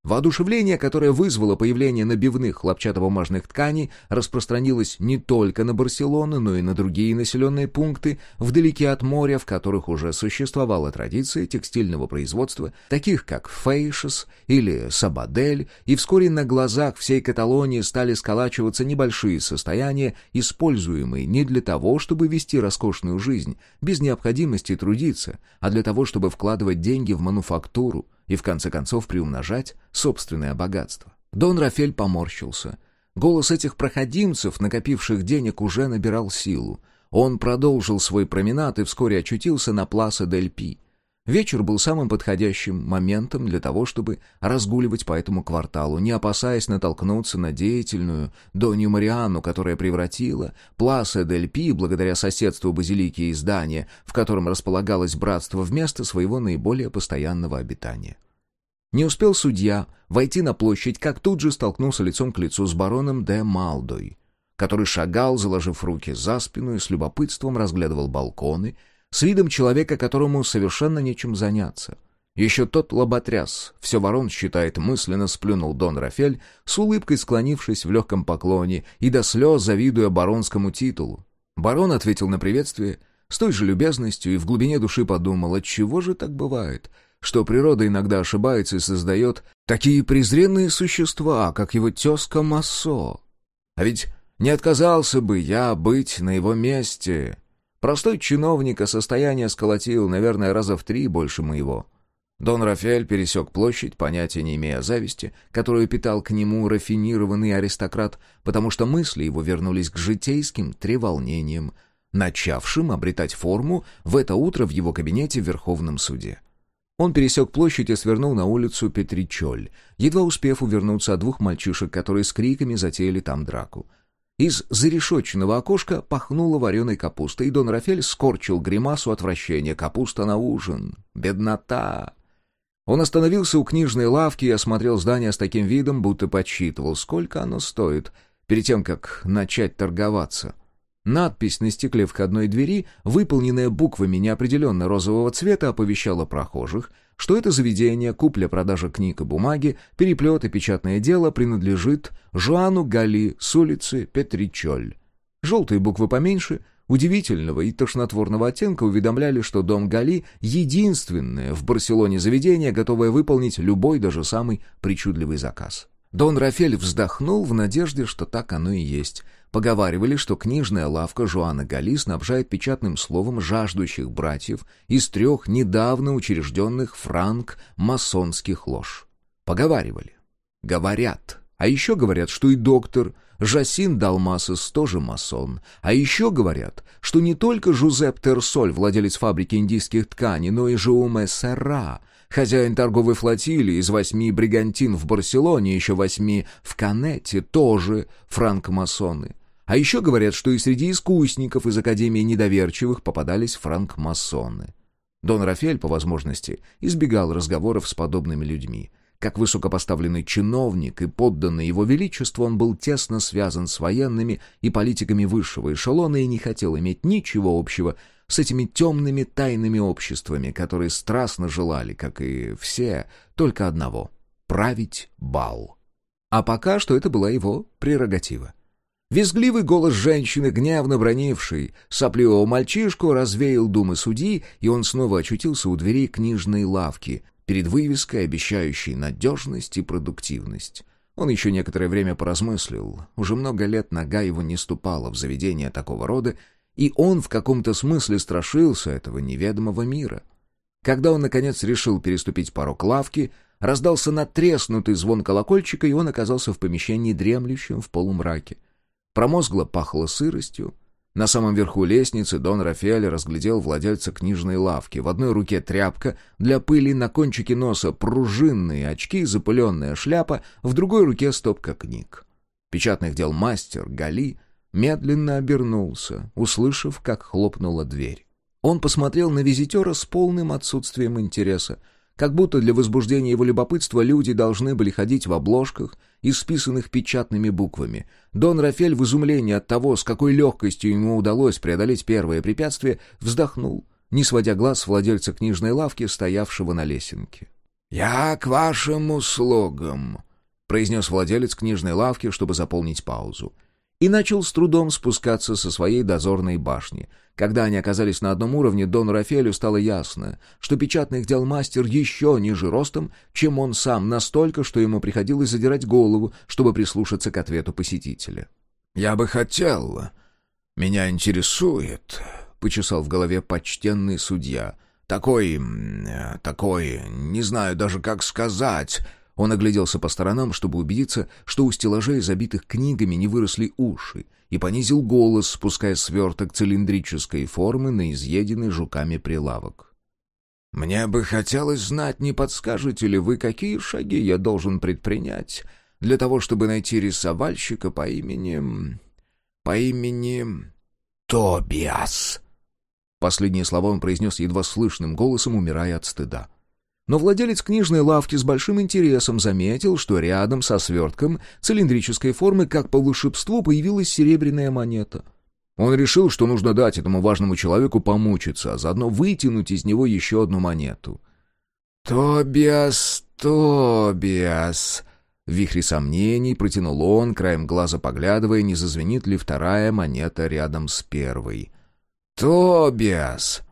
A: Воодушевление, которое вызвало появление набивных хлопчатобумажных тканей, распространилось не только на Барселону, но и на другие населенные пункты вдалеке от моря, в которых уже существовала традиция текстильного производства, таких как Фейшес или Сабадель, и вскоре на глазах всей Каталонии стали сколачиваться небольшие состояния, используемые не для того, чтобы вести роскошную жизнь, без необходимости трудиться, а для того, чтобы вкладывать деньги в мануфактуру, и в конце концов приумножать собственное богатство. Дон Рафель поморщился. Голос этих проходимцев, накопивших денег, уже набирал силу. Он продолжил свой променад и вскоре очутился на Пласа дель Пи. Вечер был самым подходящим моментом для того, чтобы разгуливать по этому кварталу, не опасаясь натолкнуться на деятельную Донью Марианну, которая превратила Пласа дель Пи, благодаря соседству базилики и здания, в котором располагалось братство, в место своего наиболее постоянного обитания. Не успел судья войти на площадь, как тут же столкнулся лицом к лицу с бароном де Малдой, который шагал, заложив руки за спину и с любопытством разглядывал балконы, с видом человека, которому совершенно нечем заняться. Еще тот лоботряс, все ворон считает, мысленно сплюнул Дон Рафель, с улыбкой склонившись в легком поклоне и до слез завидуя баронскому титулу. Барон ответил на приветствие с той же любезностью и в глубине души подумал, отчего же так бывает — что природа иногда ошибается и создает такие презренные существа, как его тезка Массо. А ведь не отказался бы я быть на его месте. Простой чиновник, а состояние сколотил, наверное, раза в три больше моего. Дон Рафаэль пересек площадь, понятия не имея зависти, которую питал к нему рафинированный аристократ, потому что мысли его вернулись к житейским треволнениям, начавшим обретать форму в это утро в его кабинете в Верховном суде. Он пересек площадь и свернул на улицу Петричоль, едва успев увернуться от двух мальчишек, которые с криками затеяли там драку. Из зарешоченного окошка пахнуло вареной капустой, и Дон Рафель скорчил гримасу отвращения. Капуста на ужин. Беднота. Он остановился у книжной лавки и осмотрел здание с таким видом, будто подсчитывал, сколько оно стоит, перед тем, как начать торговаться. Надпись на стекле входной двери, выполненная буквами неопределенно розового цвета, оповещала прохожих, что это заведение, купля-продажа книг и бумаги, переплет и печатное дело принадлежит Жуану Гали с улицы Петричоль. Желтые буквы поменьше, удивительного и тошнотворного оттенка уведомляли, что дом Гали — единственное в Барселоне заведение, готовое выполнить любой, даже самый причудливый заказ. Дон Рафель вздохнул в надежде, что так оно и есть — Поговаривали, что книжная лавка Жуана Гали снабжает печатным словом жаждущих братьев из трех недавно учрежденных франк-масонских лож. Поговаривали. Говорят. А еще говорят, что и доктор Жасин Далмасес тоже масон. А еще говорят, что не только Жузеп Терсоль, владелец фабрики индийских тканей, но и Жауме Серра, хозяин торговой флотилии из восьми бригантин в Барселоне, еще восьми в Канете, тоже франкмасоны. А еще говорят, что и среди искусников из Академии недоверчивых попадались франкмасоны. Дон Рафель, по возможности, избегал разговоров с подобными людьми. Как высокопоставленный чиновник и подданный его величеству, он был тесно связан с военными и политиками высшего эшелона и не хотел иметь ничего общего с этими темными тайными обществами, которые страстно желали, как и все, только одного — править бал. А пока что это была его прерогатива. Визгливый голос женщины, гневно бронившей сопливого мальчишку, развеял думы судьи, и он снова очутился у дверей книжной лавки, перед вывеской, обещающей надежность и продуктивность. Он еще некоторое время поразмыслил. Уже много лет нога его не ступала в заведение такого рода, и он в каком-то смысле страшился этого неведомого мира. Когда он, наконец, решил переступить порог лавки, раздался натреснутый звон колокольчика, и он оказался в помещении дремлющем в полумраке. Промозгло пахло сыростью. На самом верху лестницы Дон Рафаэль разглядел владельца книжной лавки. В одной руке тряпка для пыли, на кончике носа пружинные очки, запыленная шляпа, в другой руке стопка книг. Печатных дел мастер Гали медленно обернулся, услышав, как хлопнула дверь. Он посмотрел на визитера с полным отсутствием интереса, как будто для возбуждения его любопытства люди должны были ходить в обложках, исписанных печатными буквами. Дон Рафель в изумлении от того, с какой легкостью ему удалось преодолеть первое препятствие, вздохнул, не сводя глаз владельца книжной лавки, стоявшего на лесенке.
B: «Я к вашим услугам», — произнес владелец книжной лавки, чтобы заполнить паузу
A: и начал с трудом спускаться со своей дозорной башни. Когда они оказались на одном уровне, Дону Рафелю стало ясно, что печатных дел мастер еще ниже ростом, чем он сам, настолько, что ему приходилось задирать голову, чтобы прислушаться к ответу посетителя.
B: «Я бы хотел... Меня интересует...» — почесал в голове почтенный судья. «Такой... такой... не знаю даже, как сказать...» Он огляделся по сторонам, чтобы убедиться, что у стеллажей, забитых книгами, не выросли уши, и понизил голос, спуская сверток цилиндрической формы на изъеденный жуками прилавок. «Мне бы хотелось знать, не подскажете ли вы, какие шаги я должен предпринять для того, чтобы найти рисовальщика по имени... по имени... Тобиас?»
A: Последние слова он произнес едва слышным голосом, умирая от стыда. Но владелец книжной лавки с большим интересом заметил, что рядом со свертком цилиндрической формы, как по волшебству, появилась серебряная монета. Он решил, что нужно дать этому важному человеку помучиться, а заодно вытянуть из него еще одну монету.
B: «Тобиас, Тобиас!»
A: В вихре сомнений протянул он, краем глаза поглядывая, не зазвенит ли вторая монета рядом с первой.
B: «Тобиас!»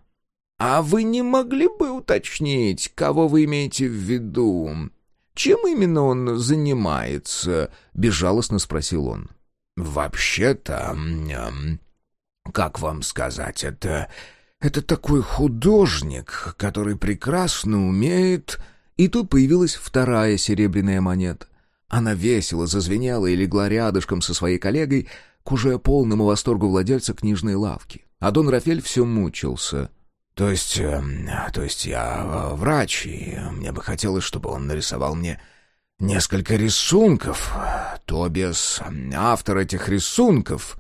B: «А вы не могли бы уточнить, кого вы имеете в виду? Чем именно он занимается?» — безжалостно спросил он. «Вообще-то, как вам сказать, это... это такой художник, который прекрасно умеет...»
A: И тут появилась вторая серебряная монета. Она весело зазвенела и легла рядышком со своей коллегой, к уже полному восторгу владельца книжной лавки. А Дон Рафель все мучился.
B: «То есть... Э, то есть я э, врач, и мне бы хотелось, чтобы он нарисовал мне несколько рисунков. Тобиас, автор этих рисунков...»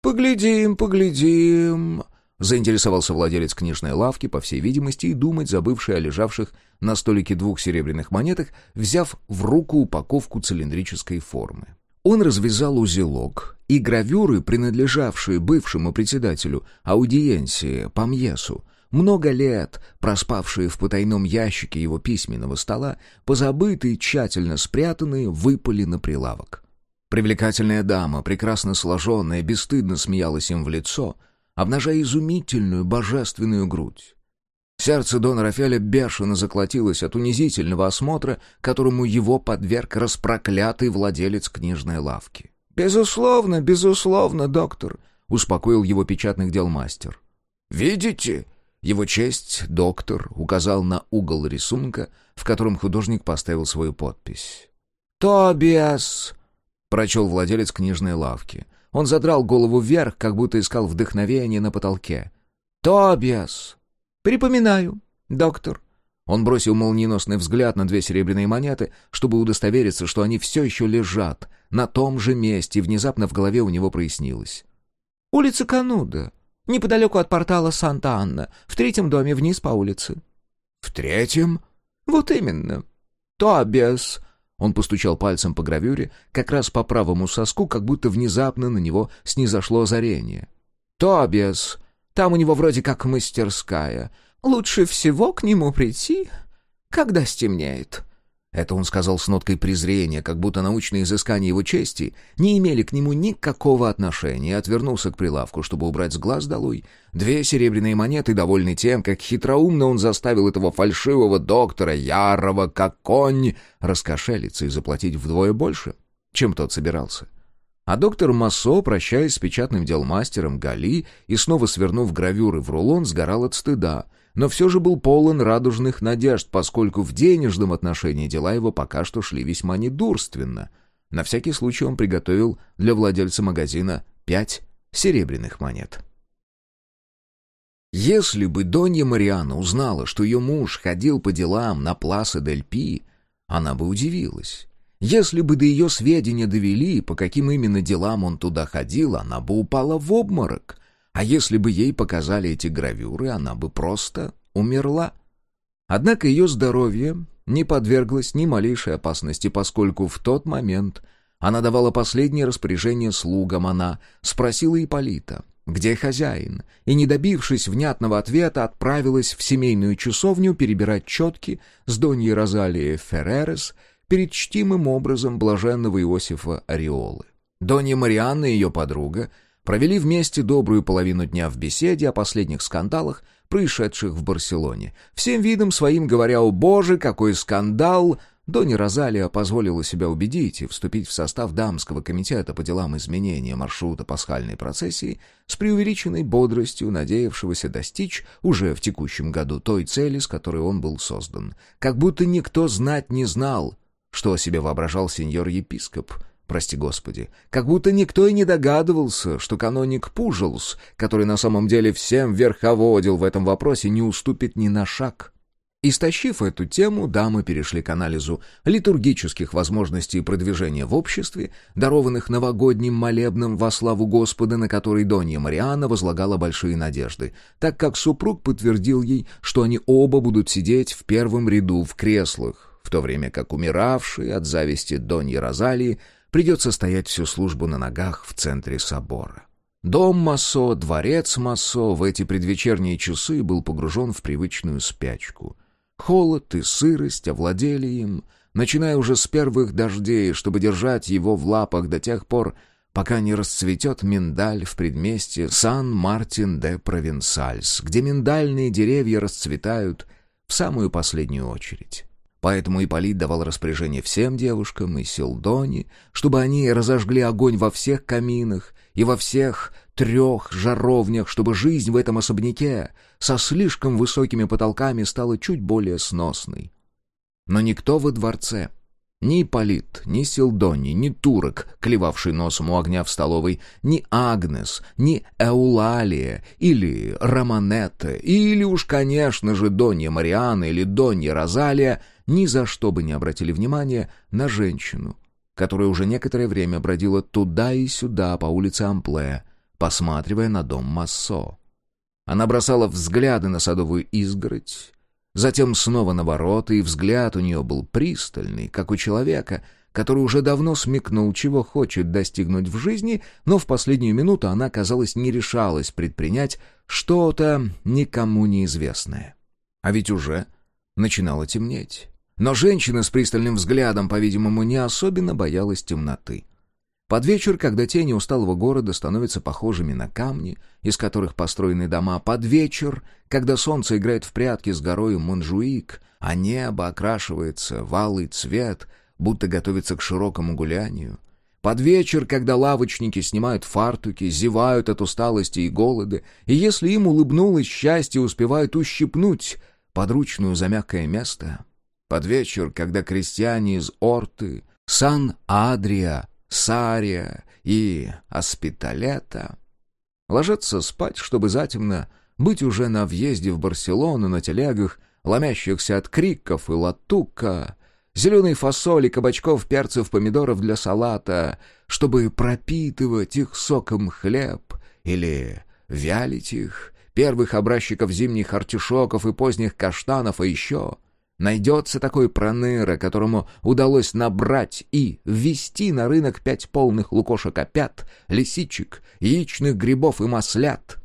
A: «Поглядим, поглядим...» Заинтересовался владелец книжной лавки, по всей видимости, и думать, забывший о лежавших на столике двух серебряных монетах, взяв в руку упаковку цилиндрической формы. Он развязал узелок, и гравюры, принадлежавшие бывшему председателю аудиенции Памьесу, много лет проспавшие в потайном ящике его письменного стола, позабытые, тщательно спрятанные, выпали на прилавок. Привлекательная дама, прекрасно сложенная, бесстыдно смеялась им в лицо — обнажая изумительную божественную грудь. Сердце Дона Рафеля бешено заколотилось от унизительного осмотра, которому его подверг распроклятый владелец книжной лавки. «Безусловно, безусловно, доктор», — успокоил его печатных дел мастер. «Видите?» Его честь, доктор, указал на угол рисунка, в котором художник поставил свою подпись. «Тобиас!» — прочел владелец книжной лавки — он задрал голову вверх, как будто искал вдохновение на потолке. «Тобиас!» «Припоминаю, доктор». Он бросил молниеносный взгляд на две серебряные монеты, чтобы удостовериться, что они все еще лежат на том же месте, и внезапно в голове у него прояснилось. «Улица Кануда, неподалеку от портала Санта-Анна, в третьем доме вниз по улице».
B: «В третьем?»
A: «Вот именно. Тобиас он постучал пальцем по гравюре, как раз по правому соску, как будто внезапно на него снизошло озарение. «Тобиас! Там у него вроде как мастерская. Лучше всего к нему прийти, когда стемнеет». Это он сказал с ноткой презрения, как будто научные изыскания его чести не имели к нему никакого отношения, и отвернулся к прилавку, чтобы убрать с глаз долой. Две серебряные монеты, довольный тем, как хитроумно он заставил этого фальшивого доктора, ярого как конь, раскошелиться и заплатить вдвое больше, чем тот собирался. А доктор Массо, прощаясь с печатным делмастером Гали и снова свернув гравюры в рулон, сгорал от стыда — но все же был полон радужных надежд, поскольку в денежном отношении дела его пока что шли весьма недурственно. На всякий случай он приготовил для владельца магазина пять серебряных монет. Если бы Донья Мариана узнала, что ее муж ходил по делам на Пласа дель Пи, она бы удивилась. Если бы до ее сведения довели, по каким именно делам он туда ходил, она бы упала в обморок. А если бы ей показали эти гравюры, она бы просто умерла. Однако ее здоровье не подверглось ни малейшей опасности, поскольку в тот момент она давала последнее распоряжение слугам, она спросила Ипполита, где хозяин, и, не добившись внятного ответа, отправилась в семейную часовню перебирать четки с Доньей Розалией Ферререс перед чтимым образом блаженного Иосифа Ореолы. Донья Марианна и ее подруга — Провели вместе добрую половину дня в беседе о последних скандалах, происшедших в Барселоне. Всем видом своим говоря «О боже, какой скандал!» Донни Розалия позволила себя убедить и вступить в состав дамского комитета по делам изменения маршрута пасхальной процессии с преувеличенной бодростью, надеявшегося достичь уже в текущем году той цели, с которой он был создан. Как будто никто знать не знал, что о себе воображал сеньор-епископ — прости господи, как будто никто и не догадывался, что каноник Пужелс, который на самом деле всем верховодил в этом вопросе, не уступит ни на шаг. Истощив эту тему, дамы перешли к анализу литургических возможностей продвижения в обществе, дарованных новогодним молебном во славу Господа, на который Донья Мариана возлагала большие надежды, так как супруг подтвердил ей, что они оба будут сидеть в первом ряду в креслах, в то время как умиравший от зависти Доньи Розалии Придется стоять всю службу на ногах в центре собора. Дом Массо, дворец Массо в эти предвечерние часы был погружен в привычную спячку. Холод и сырость овладели им, начиная уже с первых дождей, чтобы держать его в лапах до тех пор, пока не расцветет миндаль в предместье Сан-Мартин-де-Провенсальс, где миндальные деревья расцветают в самую последнюю очередь. Поэтому Ипполит давал распоряжение всем девушкам и Силдоне, чтобы они разожгли огонь во всех каминах и во всех трех жаровнях, чтобы жизнь в этом особняке со слишком высокими потолками стала чуть более сносной. Но никто во дворце Ни Полит, ни Силдони, ни Турок, клевавший носом у огня в столовой, ни Агнес, ни Эулалия, или Романетта, или уж, конечно же, Донья Мариана или Донья Розалия ни за что бы не обратили внимания на женщину, которая уже некоторое время бродила туда и сюда по улице Ампле, посматривая на дом Массо. Она бросала взгляды на садовую изгородь, затем снова на ворота, и взгляд у нее был пристальный, как у человека, который уже давно смекнул, чего хочет достигнуть в жизни, но в последнюю минуту она, казалось, не решалась предпринять что-то никому неизвестное. А ведь уже начинало темнеть. Но женщина с пристальным взглядом, по-видимому, не особенно боялась темноты. Под вечер, когда тени усталого города становятся похожими на камни, из которых построены дома, под вечер, когда солнце играет в прятки с горой Монжуик, а небо окрашивается в алый цвет, будто готовится к широкому гулянию, под вечер, когда лавочники снимают фартуки, зевают от усталости и голода, и если им улыбнулось счастье, успевают ущипнуть подручную за мягкое место. Под вечер, когда крестьяне из Орты, Сан-Адрия, Сария и Оспиталета ложатся спать, чтобы затемно быть уже на въезде в Барселону на телегах, ломящихся от криков и латука, зеленой фасоли, кабачков, перцев, помидоров для салата, чтобы пропитывать их соком хлеб или вялить их, первых образчиков зимних артишоков и поздних каштанов, а еще Найдется такой проныра, которому удалось набрать и ввести на рынок пять полных лукошек опят, лисичек, яичных грибов и маслят.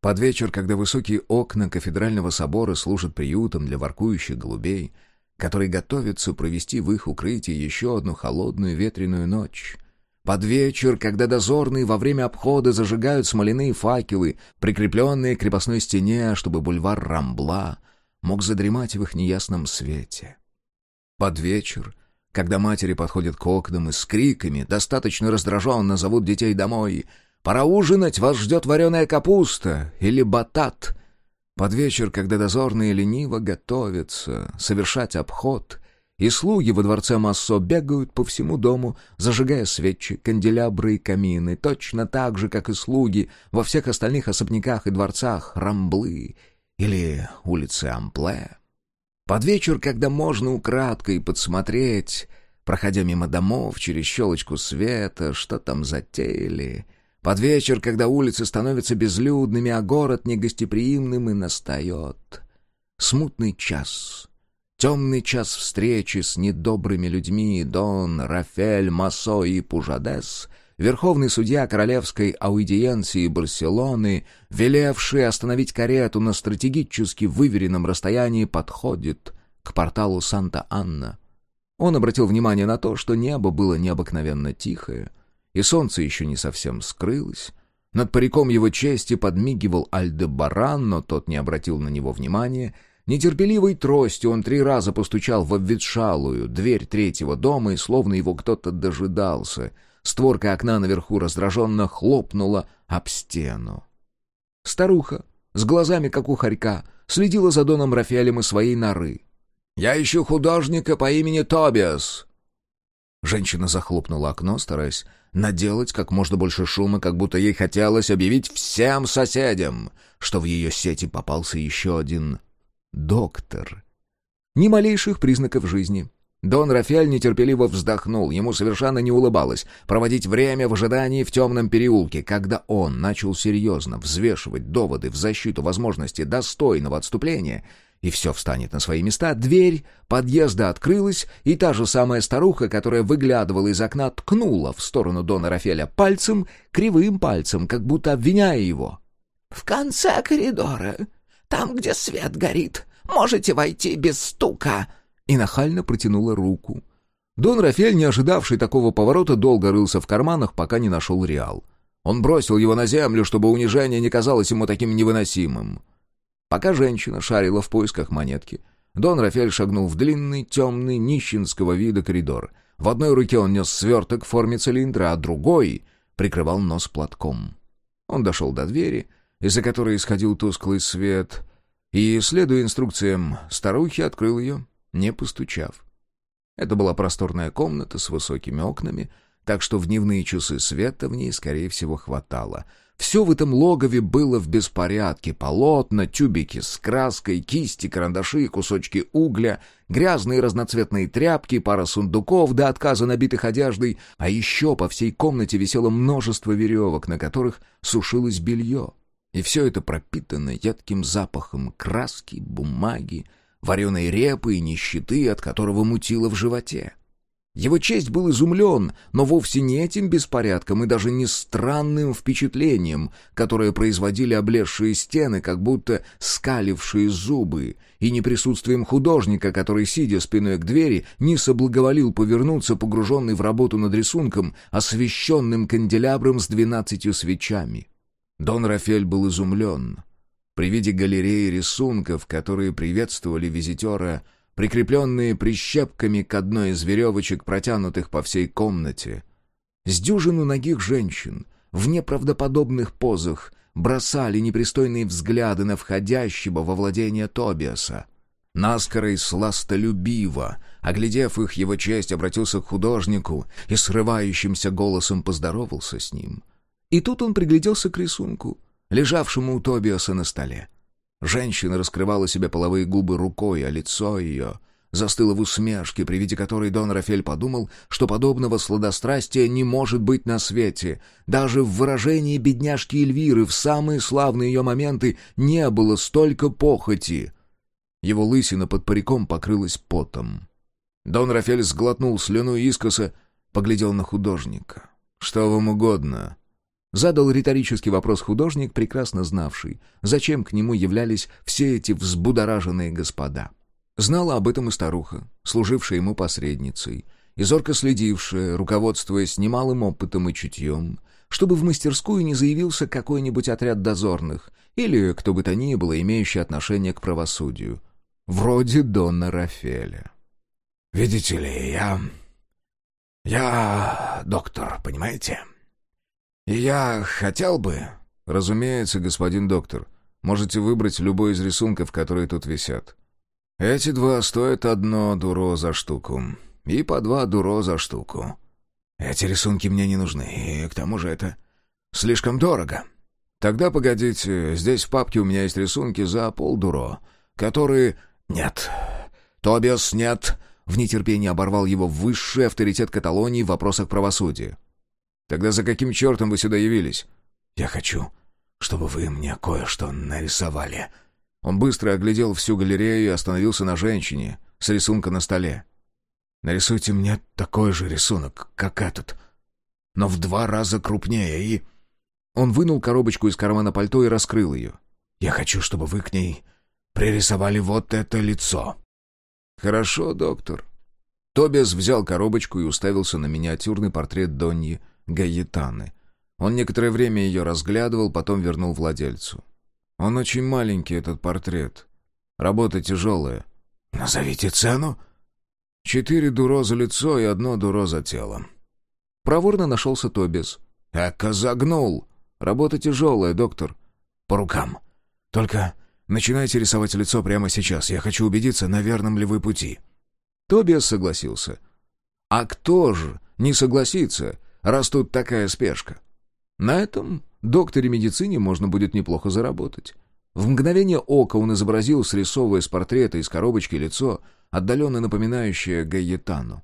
A: Под вечер, когда высокие окна кафедрального собора служат приютом для воркующих голубей, которые готовятся провести в их укрытии еще одну холодную ветреную ночь. Под вечер, когда дозорные во время обхода зажигают смоляные факелы, прикрепленные к крепостной стене, чтобы бульвар Рамбла — мог задремать в их неясном свете. Под вечер, когда матери подходят к окнам и с криками, достаточно раздраженно зовут детей домой «Пора ужинать, вас ждет вареная капуста» или «батат». Под вечер, когда дозорные лениво готовятся совершать обход, и слуги во дворце Массо бегают по всему дому, зажигая свечи, канделябры и камины, точно так же, как и слуги во всех остальных особняках и дворцах Рамблы или улицы Ампле. Под вечер, когда можно украдкой подсмотреть, проходя мимо домов через щелочку света, что там затеяли. Под вечер, когда улицы становятся безлюдными, а город негостеприимным и настает. Смутный час. Темный час встречи с недобрыми людьми Дон, Рафель, Масо и Пужадес — верховный судья королевской аудиенции Барселоны, велевший остановить карету на стратегически выверенном расстоянии, подходит к порталу Санта-Анна. Он обратил внимание на то, что небо было необыкновенно тихое, и солнце еще не совсем скрылось. Над париком его чести подмигивал Альдебаран, но тот не обратил на него внимания. Нетерпеливой тростью он три раза постучал в обветшалую дверь третьего дома, и словно его кто-то дожидался — Створка окна наверху раздраженно хлопнула об стену. Старуха, с глазами как у хорька, следила за Доном Рафиэлем из своей норы. «Я ищу художника по имени Тобиас!» Женщина захлопнула окно, стараясь наделать как можно больше шума, как будто ей хотелось объявить всем соседям, что в ее сети попался еще один доктор. Ни малейших признаков жизни, Дон Рафель нетерпеливо вздохнул, ему совершенно не улыбалось проводить время в ожидании в темном переулке. Когда он начал серьезно взвешивать доводы в защиту возможности достойного отступления, и все встанет на свои места, дверь подъезда открылась, и та же самая старуха, которая выглядывала из окна, ткнула в сторону Дона Рафеля пальцем, кривым пальцем, как будто обвиняя его. «В конце коридора, там, где свет горит, можете войти без стука», и нахально протянула руку. Дон Рафель, не ожидавший такого поворота, долго рылся в карманах, пока не нашел реал. Он бросил его на землю, чтобы унижение не казалось ему таким невыносимым. Пока женщина шарила в поисках монетки, Дон Рафель шагнул в длинный, темный, нищенского вида коридор. В одной руке он нес сверток в форме цилиндра, а другой прикрывал нос платком. Он дошел до двери, из-за которой исходил тусклый свет, и, следуя инструкциям старухи, открыл ее не постучав. Это была просторная комната с высокими окнами, так что в дневные часы света в ней, скорее всего, хватало — все в этом логове было в беспорядке. Полотна, тюбики с краской, кисти, карандаши, кусочки угля, грязные разноцветные тряпки, пара сундуков до отказа набитых одеждой, а еще по всей комнате висело множество веревок, на которых сушилось белье. И все это пропитано едким запахом краски, бумаги, вареной репы и нищеты, от которого мутило в животе. Его честь был изумлен, но вовсе не этим беспорядком и даже не странным впечатлением, которое производили облезшие стены, как будто скалившие зубы, и не присутствием художника, который, сидя спиной к двери, не соблаговолил повернуться, погруженный в работу над рисунком, освещенным канделябром с двенадцатью свечами. Дон Рафель был изумлен. При виде галереи рисунков, которые приветствовали визитера, прикрепленные прищепками к одной из веревочек, протянутых по всей комнате. С дюжину ногих женщин в неправдоподобных позах бросали непристойные взгляды на входящего во владение Тобиаса. Наскоро и сластолюбиво, оглядев их, его честь обратился к художнику и срывающимся голосом поздоровался с ним. И тут он пригляделся к рисунку, лежавшему у Тобиаса на столе. Женщина раскрывала себе половые губы рукой, а лицо ее застыло в усмешке, при виде которой Дон Рафель подумал, что подобного сладострастия не может быть на свете. Даже в выражении бедняжки Эльвиры в самые славные ее моменты не было столько похоти. Его лысина под париком покрылась потом. Дон Рафель сглотнул слюну искоса, поглядел на художника. «Что вам угодно?» Задал риторический вопрос художник, прекрасно знавший, зачем к нему являлись все эти взбудораженные господа. Знала об этом и старуха, служившая ему посредницей, и зорко следившая, руководствуясь немалым опытом и чутьем, чтобы в мастерскую не заявился какой-нибудь отряд дозорных или кто бы то ни было, имеющий отношение к правосудию, вроде Дона Рафеля.
B: «Видите ли, я... я доктор, понимаете?» Я хотел бы...
A: Разумеется, господин доктор. Можете выбрать любой из рисунков, которые тут висят. Эти два стоят одно дуро за штуку. И по два дуро за штуку.
B: Эти рисунки мне не нужны, и к тому же это слишком дорого.
A: Тогда погодите, здесь в папке у меня есть рисунки за полдуро, которые...
B: Нет. Тобиас, нет. В нетерпении оборвал его высший авторитет Каталонии в вопросах правосудия.
A: Тогда за каким чертом вы сюда явились?»
B: «Я хочу, чтобы вы мне кое-что нарисовали».
A: Он быстро оглядел всю галерею и остановился на женщине с рисунка на столе.
B: «Нарисуйте мне такой же рисунок, как этот, но в два раза крупнее и...»
A: Он вынул коробочку из кармана пальто и раскрыл ее.
B: «Я хочу, чтобы вы к ней пририсовали вот это лицо».
A: «Хорошо, доктор». Тобиас взял коробочку и уставился на миниатюрный портрет Доньи Гаетаны. Он некоторое время ее разглядывал, потом вернул владельцу. «Он очень маленький, этот портрет. Работа тяжелая».
B: «Назовите цену?»
A: «Четыре дуро за лицо и одно дуро за тело». Проворно нашелся Тобис.
B: «Эка загнул!»
A: «Работа тяжелая, доктор».
B: «По рукам. Только начинайте рисовать лицо прямо сейчас. Я хочу убедиться, на верном ли вы пути».
A: Тобиас согласился. «А кто же не согласится, раз тут такая спешка. На этом докторе медицине можно будет неплохо заработать. В мгновение ока он изобразил, срисовывая с портрета из коробочки лицо, отдаленно напоминающее Гаетану.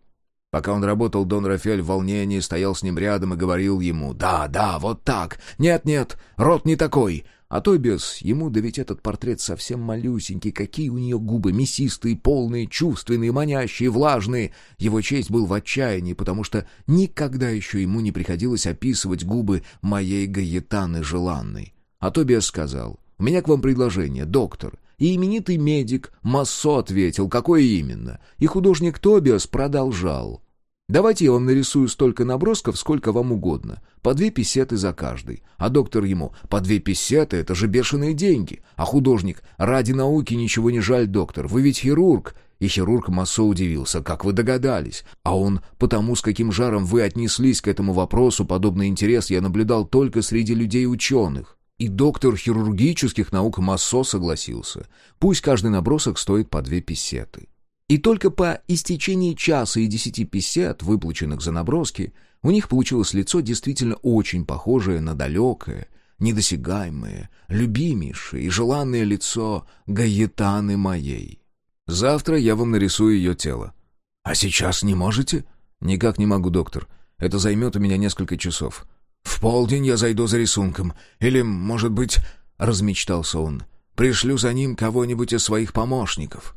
A: Пока он работал, Дон Рафель в волнении стоял с ним рядом и говорил ему «Да, да, вот так! Нет-нет, рот не такой! А то без ему, да ведь этот портрет совсем малюсенький, какие у нее губы, мясистые, полные, чувственные, манящие, влажные. Его честь был в отчаянии, потому что никогда еще ему не приходилось описывать губы моей Гаетаны желанной. А Тобиас сказал, «У меня к вам предложение, доктор». И именитый медик Массо ответил, какое именно. И художник Тобиас продолжал. Давайте я вам нарисую столько набросков, сколько вам угодно. По две песеты за каждый. А доктор ему, по две песеты — это же бешеные деньги. А художник, ради науки ничего не жаль, доктор. Вы ведь хирург. И хирург Массо удивился, как вы догадались. А он, потому с каким жаром вы отнеслись к этому вопросу, подобный интерес я наблюдал только среди людей-ученых. И доктор хирургических наук Массо согласился. Пусть каждый набросок стоит по две песеты. И только по истечении часа и десяти песет, выплаченных за наброски, у них получилось лицо действительно очень похожее на далекое, недосягаемое, любимейшее и желанное лицо Гаетаны моей. Завтра я вам нарисую ее тело. А сейчас не можете? Никак не могу, доктор. Это займет у меня несколько часов. В полдень я зайду за рисунком. Или, может быть, размечтался он, пришлю за ним кого-нибудь из своих помощников.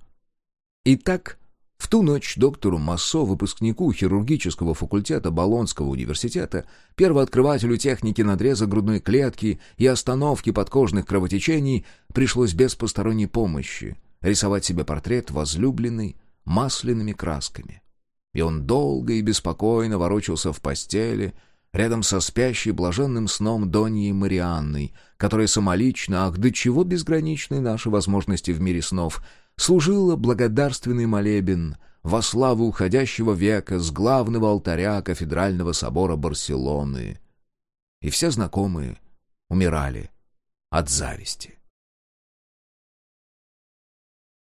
A: Итак, в ту ночь доктору Массо, выпускнику хирургического факультета Болонского университета, первооткрывателю техники надреза грудной клетки и остановки подкожных кровотечений, пришлось без посторонней помощи рисовать себе портрет возлюбленной масляными красками. И он долго и беспокойно ворочался в постели, рядом со спящей блаженным сном Доньей Марианной, которая самолично, ах, до чего безграничны наши возможности в мире снов — служила благодарственный молебен во славу уходящего века с главного алтаря кафедрального собора Барселоны. И все знакомые умирали от зависти.